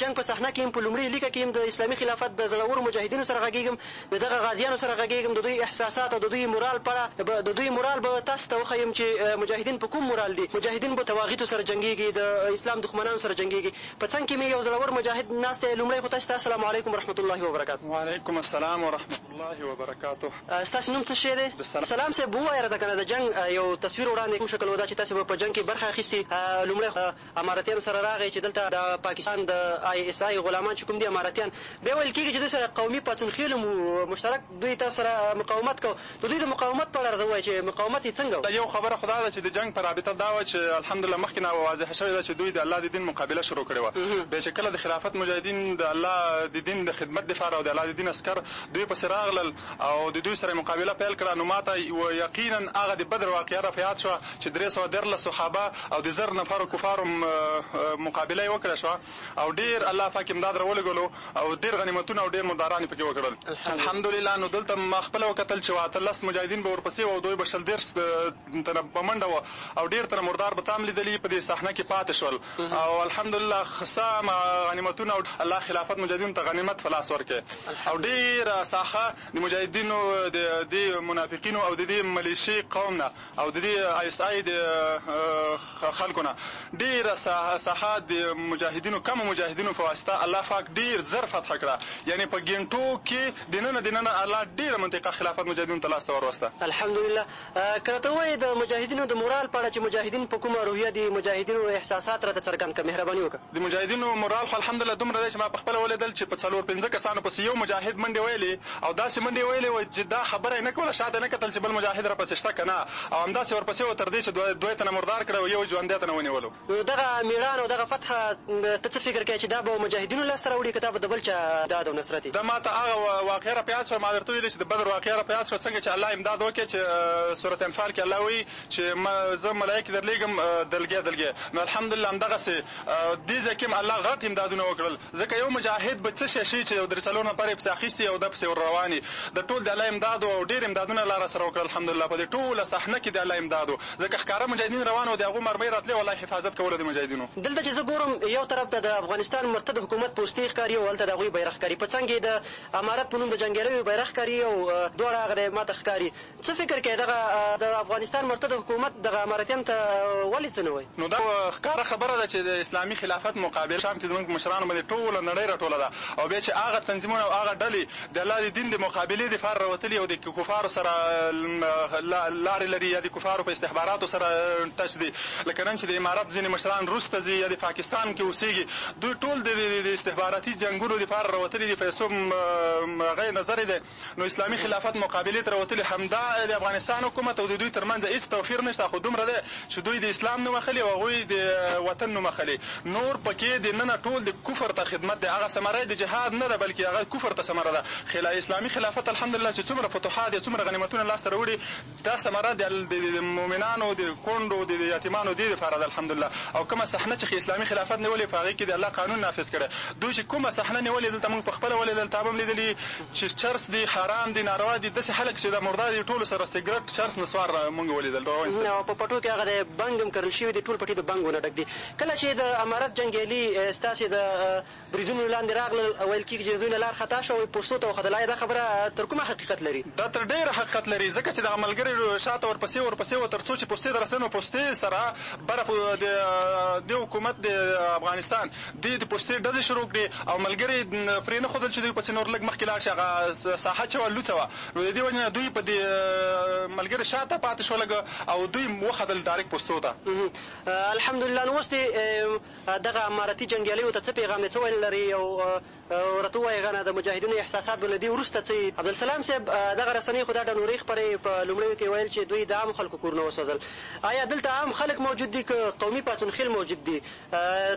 جنګ په صحنه کې یم، په لومړۍ لیکه کې یم، د اسلامي خلافت د زړورو مجاهدینو سره غږېږم، د دغه غازیانو سره غږېږم، د دوی احساسات او د دوی مورال په اړه به د دوی مورال به تاسو ته وښیم چې مجاهدین په کوم مورال دي، مجاهدین په طواغیتو سره جنګېږي، د اسلام دښمنانو سره جنګېږي، په څنګ کې مې یو زړور مجاهد ناست دی، لومړی خو تاسو ته السلام علیکم ورحمت الله وبرکاته. وعلیکم السلام ورحمت الله وبرکاته. ستاسې نوم څه شی دی؟ سلام صاحب ووایه راته کنه د جنګ یو تصویر وړاندې کوم شکل وو دا چې تاسې به په جنګ کې برخه اخیستي لومړی خو امارتیانو سره راغی چې دلته د پاکستان د آی اس آی غلامان چې کوم دي امارتیان بیا ویل کیږي چې دوی سره قومي پاڅون خیل هم وو مشترک دوی تاسو سره مقاومت کو نو دوی د مقاومت په اړه راته ووایه چې مقاومت یې څنګه وو؟ یو خبره خو دا ده چې د جنګ په رابطه دا وه چې الحمد الله مخکې نه واضح شوې ده چې دوی د الله د دین مقابله شروع کړې وه بیا چې کله د خلافت مجاهدین د الله د دین د خدمت دپاره او د الله د دین عسکر دوی پسې راغلل او د دوی سره یې مقابله پیل کړه، نو ماته و یقینا هغه د بدر واقعه را په یاد شوه چې درې سوه دیارلس صحابه او د زر نفرو کفارو مقابله یې وکړه شوه او ډیر الله پاک امداد را ولږلو او ډیر غنیمتونه او ډیر مرداران یې پکې وکړل. الحمدلله نو دلته ما خپله وکتل چې و اتلس مجاهدین به ورپسې وو او دوی به شل دیرش تنه په منډه وه او ډیر تنه مردار به تام لیدلی په دی صحنه کی پاتی شول او الحمدالله خصه غنیمتونه او الله خلافت مجاهدینو ته غنیمت په لاس ورکی او ډیر ساخه د مجاهدینو د دی منافقینو او د دی ملیشی قوم نه او د دی آیس آی د خلکو نه ډیر ساخه د مجاهدینو کمو مجاهدینو په واسطه الله فاک ډیر زر فتح کړه یعنی په ګینټو کی دننه دننه الله ډیره منطقه خلافت مجاهدینو ته لاس ته وروسته الحمدالله که راته ووایې د مجاهدینو د مورال په اړه چې مجاهدین په کومه روحیه دي، مجاهدینو احساسات راته څرګند کړه، مهرباني وکړه. د مجاهدینو مورال خو الحمدالله دومره دی چې ما په خپله ولیدل چې په څلور پنځه کسانو پسې یو مجاهد منډې ویلې او داسې منډې یې ویلې وې چې دا خبره یې نه کوله شاته یې نه کتل چې بل مجاهد راپسې شته که نه او همداسې ورپسې و تر دې چې دوه تنه مردار کړه او یو ژوندی تنه ونیولو. نو دغه ميړانه او دغه فتح ته څه فکر کوې چې دا به مجاهدينو لاس ته راوړي که دا به دبل چا امداد او نصرت وي. ده ماته هغه واقعه را په ياد شوه ما درته ويلي چې د بدر واقعه را په ياد شوه څنګه چې الله امداد وکړ چې سورت انفال کې الله وايي چې زه ملائکې درليږم دلګې دلګې نو الحمدلله همدغسې دې ځای کې هم الله غټ امدادونه وکړل ځکه یو مجاهد به څه شی شی چه یو دری څلور نفر یې پسې اخیستي او ده پسې ور روان یې د ټول د الله امداد وو او ډیر امدادونه الله راسره وکړل الحمدالله په دې ټوله صحنه کې د الله امداد وو ځکه ښکاره مجاهدین روان وو د هغو مرمۍ راتلې والله حفاظت کولو د مجاهدینو. دلته چې زه ګورم یو طرف ته د افغانستان مرتد حکومت پوستې ښکاري او هلته د هغوی بیرغ ښکاري په څنګ یې د امارت په نوم د جنګیالیو بیرغ ښکاري او دواړه هغه دی ماته ښکاري څه فکر کوې دغه د افغانستان مرتد حکومت دغه امارتیانو ته ولې څه نه وایي؟ نو دا ښکاره خبره ده چې د اسلامي خلافت مقابله شام کې زموږ په مشرانو باندې ټوله نړۍ راټوله ده او بیا چې هغه تنظیمونه او هغه ډلې د الله د دین د مقابلې د فاره راوتلي او د کفارو سره لارې لري یا د کفارو په استخباراتو سره ټچ دي لکه نن چې د امارت ځینې مشران روس ته ځي یا د پاکستان کې اوسیږي دوی ټول د استخباراتي جنګونو د فاره راوتلي دي فیصوب هغه نظر دی نو اسلامي خلافت مقابلې ته راوتلي همدا د افغانستان حکومت او د دوی ترمنځ هیڅ توفیر نشته خو دومره دی چې دوی د اسلام نوم اخلي او هغوی د وطن نوم اخلي نور پکې د ننه ټول د کفر ته خدمت دی هغه ثمره یې د جهاد نه ده بلکې هغه کفر ته ثمره ده خلا اسلامي خلافت الحمدالله چې څومره فتوحات یا څومره غنیمتونه لاسته راوړي دا ثمره د د د مؤمنانو د کونډو د د یتیمانو دې لپاره ده الحمدالله او کومه صحنه چې اسلامي خلافت نیولې په هغې کې د الله قانون نافذ کړی دوی چې کومه صحنه نیولې دلته موږ په خپله ولیدل تا به هم لیدلي چې چرس دي حرام دي ناروا دي داسې خلک چې دا مردار دي ټولو سره سګرټ چرس نسوار موږ ولیدل روان سترګې. او په پټو کې هغه د بنګ هم کرل شوي دي ټول پټي د بنګو نه ډک دي کله چې د امارت جنګیالي ستاسې د بریدونو لاندې راغلل، ویل کیږي چې د دوی نه لار خطا شوه او یې پوستو ته وختل، ایا دا خبره تر کومه حقیقت لري؟ دا تر ډېره حقیقت لري، ځکه چې دغه ملګری شا ته ورپسې ورپسې و تر څو چې پوستې ته رسېد، نو پوستې سره بره په دې حکومت د افغانستان دې د پوستې ډزې شروع کړې او ملګري یې پرې نه ښودل چې دوی پسې نور لږ مخکې لاړ شي، هغه ساحه چې وه لوڅه وه، نو د دې وجې نه دوی په دې ملګري شا ته پاتې شولږ او دوی وختل ډارېک پوستو ته. الحمدالله نو اوس دې دغه امارتي جنګياليو ته څه پيغام يې څه ويل لري او ورته ووايه ګانه د مجاهدينو احساسات به له دې وروسته څه يي عبدالسلام صيب دغه رسنۍ خو دا ډنورۍ خپروي په لومړيو کې ويل چې دوی د عام خلکو کورونه وسوځل ايا دلته عام خلک موجود دي که قومي پاڅون خيل موجود دي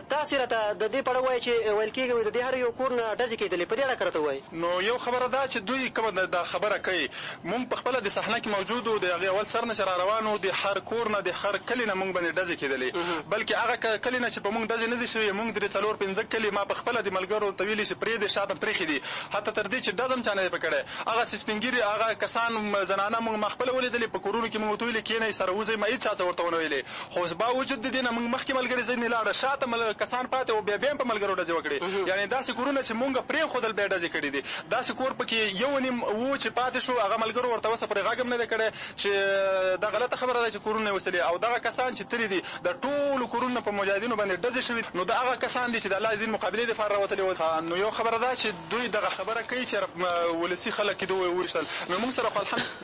تاسو راته د دې په اړه ووايه چې ويل کيږي وي د دې هر يو کور نه ډزې کيدلې په دې اړه که راته ووايه. نو يو خبره دا چې دوی کومه دا خبره کوي. مونږ په خپله د صحنه کې موجود وو، د هغې اول سر نه چې را روان وو، د هر کور نه، د هر کلي نه مونږ باندې ډزې کېدلې، بلکې هغه کلي نه چې په مونږ ډزې نه دي شوې، مونږ درې څلور پنځه کلي، ما په خپله د ملګرو ورته ویلي چې پرېږدئ شاته مو پرېښي دي، حتی تر دې چې ډز هم چا نه دی په کړی، هغسې سپین ږیري، هغه کسان، زنانه مونږ ما خپله ولیدلې، په کورونو کې مونږ ورته ویلي کېنئ، سره وځئ، ما هېچا څه ورته ونه ویلې. خو با وجود د دې نه مونږ مخکې ملګري ځنې لاړه شاته ملګر کسان پاتې او بیا بیا په ملګرو ډزې وکړې یعنې داسې کورونه چې مونږ پرېښودل بیا ډزې کړې دي داسې کور په کې یو نیم وو چې پاتې شو هغه ملګرو ورته وسه پورې غږ هم نه دی کړی چې دا غلطه خبره ده چې کورونه یې وڅلې او دغه کسان چې تلي دي د ټولو کورونو په مجاهدینو باندې ډزې شوي نو دا هغه کسان دي چې د الله د دین مقابلې د فار راوتلي وو نو یو خبره دا چې دوی دغه خبره کوي چې ولسي خلک کې دوی وویشتل نو مونږ سره خو الحمد.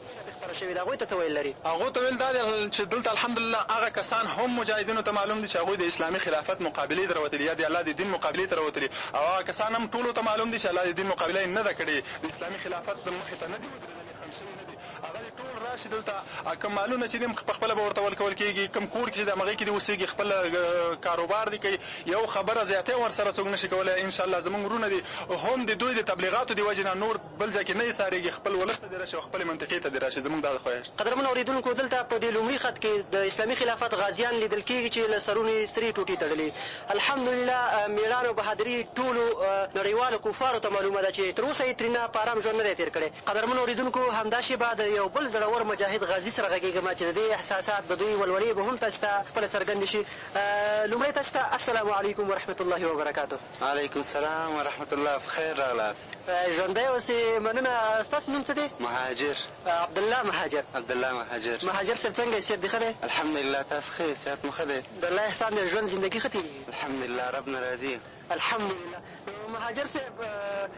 پېښه خبره شوې ده هغوی ته څه ویل لري؟ هغو ته ویل دا دي چې دلته الحمدالله هغه کسان هم مجاهدینو ته معلوم دي چې هغوی د اسلامي خلافت مقابلې ته راوتلي یا د الله د دین مقابلې ته راوتلي او هغه کسان هم ټولو ته معلوم دي چې الله د دین مقابله یې نه ده کړې، د اسلامي خلافت مخې ته نه دي ودرېدلي، خنډ شوي نه دي، هغه دې ټول راشي دلته، کوم مالونه چې دي هم پخپله به ورته ورکول کېږي، کوم کور کې چې دي همغه کې دې اوسېږي، خپل کاروبار دې کوي، یو خبره زیاتی هم ورسره څوک نه شي کولای، انشاءالله زموږ وروڼه دي هم د دوی د تبلیغاتو د وجې نه نور. بل ځای کې نه ايساريږي خپل ولس ته دې راشي او خپلې منطقې ته دې راشي زموږ دا خواهش دی. قدرمنو اورېدونکو! دلته په دې لومړي خط کې د اسلامي خلافت غازيان ليدل کېږي چې له سرونو يې سرې ټوټې تړلې. الحمد لله مېړانه او بهادري ټولو نړيوالو کفارو ته معلومه ده چې تر اوسه يې ترينه په ارام ژوند نه دی تېر کړی. قدرمنو اورېدونکو! همدا شېبه د يو بل زړور مجاهد غازي سره غږېږم چې د دې احساسات د دوی ولولې به هم تاسې ته خپله څرګندې شي. لومړی تاسې ته السلام عليکم ورحمة الله وبرکاته. علیکم سلام ورحمت الله په خیر راغلاست. ژوندی اوسې مننه ستاسو نوم څه دی؟ مهاجر. عبدالله مهاجر. عبدالله مهاجر. مهاجر صاحب څنګه حیثیت دې ښه دی؟ الحمدلله تاسو ښه یې صحت مو ښه دی؟ د الله احسان دی ژوند زندګي ښه تیریږي. الحمدلله رب نه راضي یم. الحمدلله نو مهاجر صاحب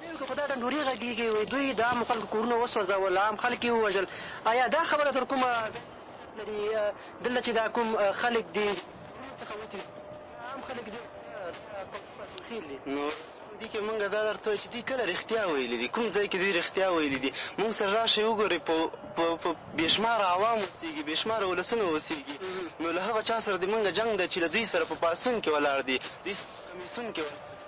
پېښو کې په دا ډنډوري غږېږي، وایي دوی د عامو خلکو کورونه وسوځول، عام خلک یې ووژل، ایا دا خبره تر کومه ځایه حقیقت لري؟ دلته چې دا کوم خلک دي چې له جګړې څخه وتي دي، دا عام خلک دي او که دا قومي ماسونخېل دي؟ نو په دې کې موږ دا درته وایو چې دوی کله رښتیا ویلي دي، کوم ځای کې دوی رښتیا ویلي دي؟ موږ سره راشئ وګورئ، په بې شماره عوام اوسېږي، بې شماره ولسونه اوسېږي، نو له هغه چا سره دې موږ جنګ دی چې له دوی سره په پاڅون کې ولاړ دي، دوی سره په کمېسیون کې ولاړ دي.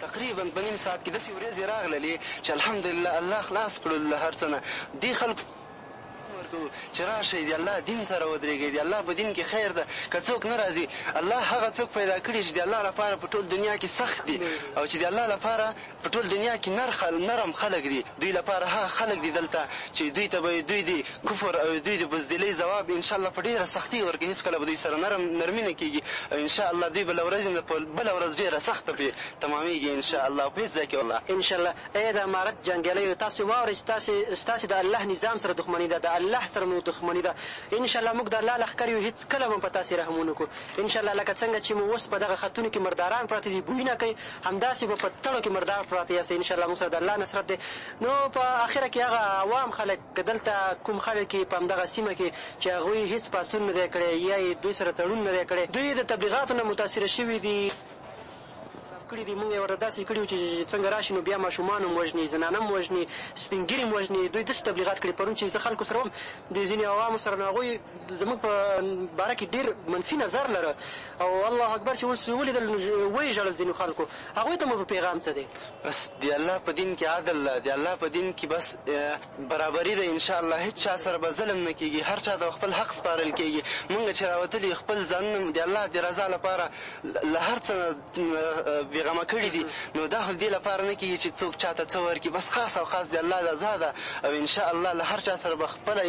تقریبا په نیم ساعت کې داسې ورېځې راغللې چې الحمدلله الله خلاص کړلو له هر څه نه دې خلکو ته پیغام ورکوو چې راشئ د الله دین سره ودرېږئ د الله په دین کې خیر ده که څوک نه راځي الله هغه څوک پیدا کړي چې د الله لپاره په ټول دنیا کې سخت دي او چې د الله لپاره په ټول دنیا کې نرم خلک دي. دوی لپاره هغه خلک دي دلته چې دوی ته به یې دوی د کفر او دوی د بزدلۍ ځواب ان شاء الله په ډېره سختي ورکړي، هېڅکله به دوی سره نرم نرمي نه کېږي او ان شاء الله دوی به له ورځې نه په بله ورځ ډېره سخته پرې تمامېږي ان شاء الله او په هېڅ ځای کې به ان شاء الله. ای د امارت جنګیالیو تاسو واورئ چې تاسو ستاسو د الله نظام سره دښمني ده، د الله سره مو دښمني ده، ان شاء الله موږ د الله لښکر یو هېڅکله به په تاسو رحم ونه کړو، ان شاء الله لکه څنګه چې مو اوس په دغه خطونو کې مرداران پراته دي بوینه کوي همداسې به په تړو کې مردار پراته ياست ان شاء الله موږ سره د الله نصرت دی نو په اخره کې هغه عوام خلک که دلته کوم خلک يي په همدغه سيمه کې چې هغوي هيڅ پاڅون نه دی کړی يا يي دوی سره تړون نه دی کړی دوی د تبليغاتو نه متاثره شوي دي. کړي دي موږ يي ورته داسې کړي وو چې څنګه راشي نو بيا ماشومان هم وژني زنانه هم وژني سپين ږيري هم وژني دوی داسې تبليغات کړي پرون چې زه خلکو سره وم د ځينې عوامو سره نو هغوي زموږ په باره کې ډير منفي نظر لره او الله اکبر چې اوس ولیدل نو ویې ژړل ځینو خلکو هغوی ته مو په پیغام څه دی؟ بس د الله په دین کې عدل ده د الله په دین کې بس برابري ده ان شاءالله هیڅ چا سره به ظلم نه کیږي هر چا ته به خپل حق سپارل کیږي مونږ چې راوتلي یو خپل ځانونه مو د الله د رضا لپاره له هر څه نه بې غمه کړي دي نو دا خو دې لپاره نه کیږي چې څوک چا ته څه ورکړي بس خاص او خاص د الله رضا ده او ان شاءالله له هر چا سره به خپله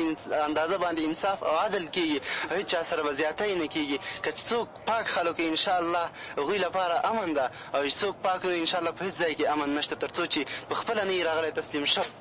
اندازه باندې انصاف او عدل کیږي او هیڅ چا سره به زیاتی نه کیږي پاک که چې څوک پاک خلک وي ان شاء الله هغوی لپاره امن ده او چې څوک پاک نه وي ان شاء الله په هیڅ ځای کې امن نشته تر څو چې په خپله نه وي راغلی تسلیم شوی.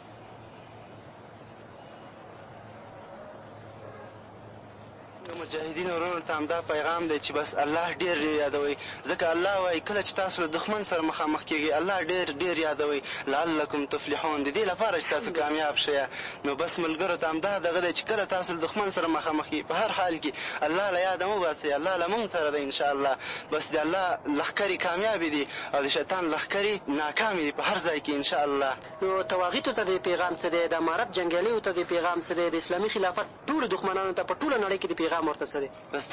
مجاهدین ورونو ته همدا پیغام دی چې بس الله ډېر ډېر یادوئ ځکه الله وایي کله چې تاسو له دښمن سره مخامخ کېږئ الله ډېر ډېر یادوئ لعلکم تفلحون د دې لپاره چې تاسو کامیاب شئ نو بس ملګرو ته همدا دغه دی چې کله تاسو له دښمن سره مخامخ یئ په هر حال کې الله له یاده مه باسئ الله له مونږ سره دی ان شاء الله بس د الله لښکرې کامیابې دي او د شیطان لښکرې ناکامې دي په هر ځای کې ان شاء الله. نو طواغیتو ته دې پیغام څه دی؟ د امارت جنګیالیو ته دې پیغام څه دی؟ د اسلامي خلافت ټولو دښمنانو ته په ټوله نړۍ کې دې پیغام ورته څه دی؟ بس د.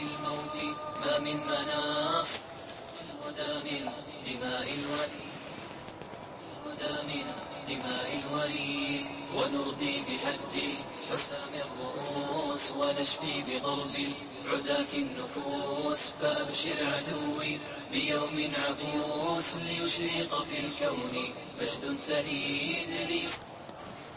للموت ما من مناص من دماء الوحيد دامنا دماء الوريد ونرضي بحد حسام الرؤوس ونشفي بضرب عداة النفوس فأبشر عدوي بيوم عبوس ليشرق في الكون مجد تريد لي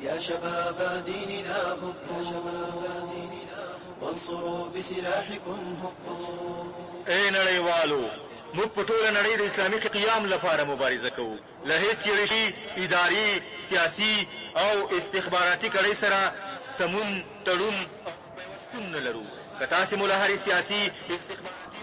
يا شباب ديننا وانصروا بسلاحكم اے نړیوالو موږ په ټوله نړۍ د اسلامي قیام لپاره مبارزه کوو له هیڅ یوې شي اداري سیاسي او استخباراتي کړۍ سره سمون تړون او پیوستون نه لرو که تاسې مو له هرې سیاسي استخباراتي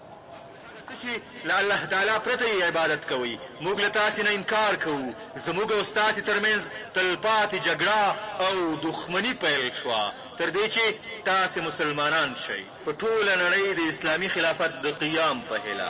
هغه څه چې له الله تعالی پرته یې عبادت کوئ، موږ له تاسې نه انکار کوو. زموږ او ستاسې ترمنځ تلپاتې جګړه او دښمني پیل شوه تر دې چې تاسې مسلمانان شئ. په ټوله نړۍ د اسلامي خلافت د قیام په هیله.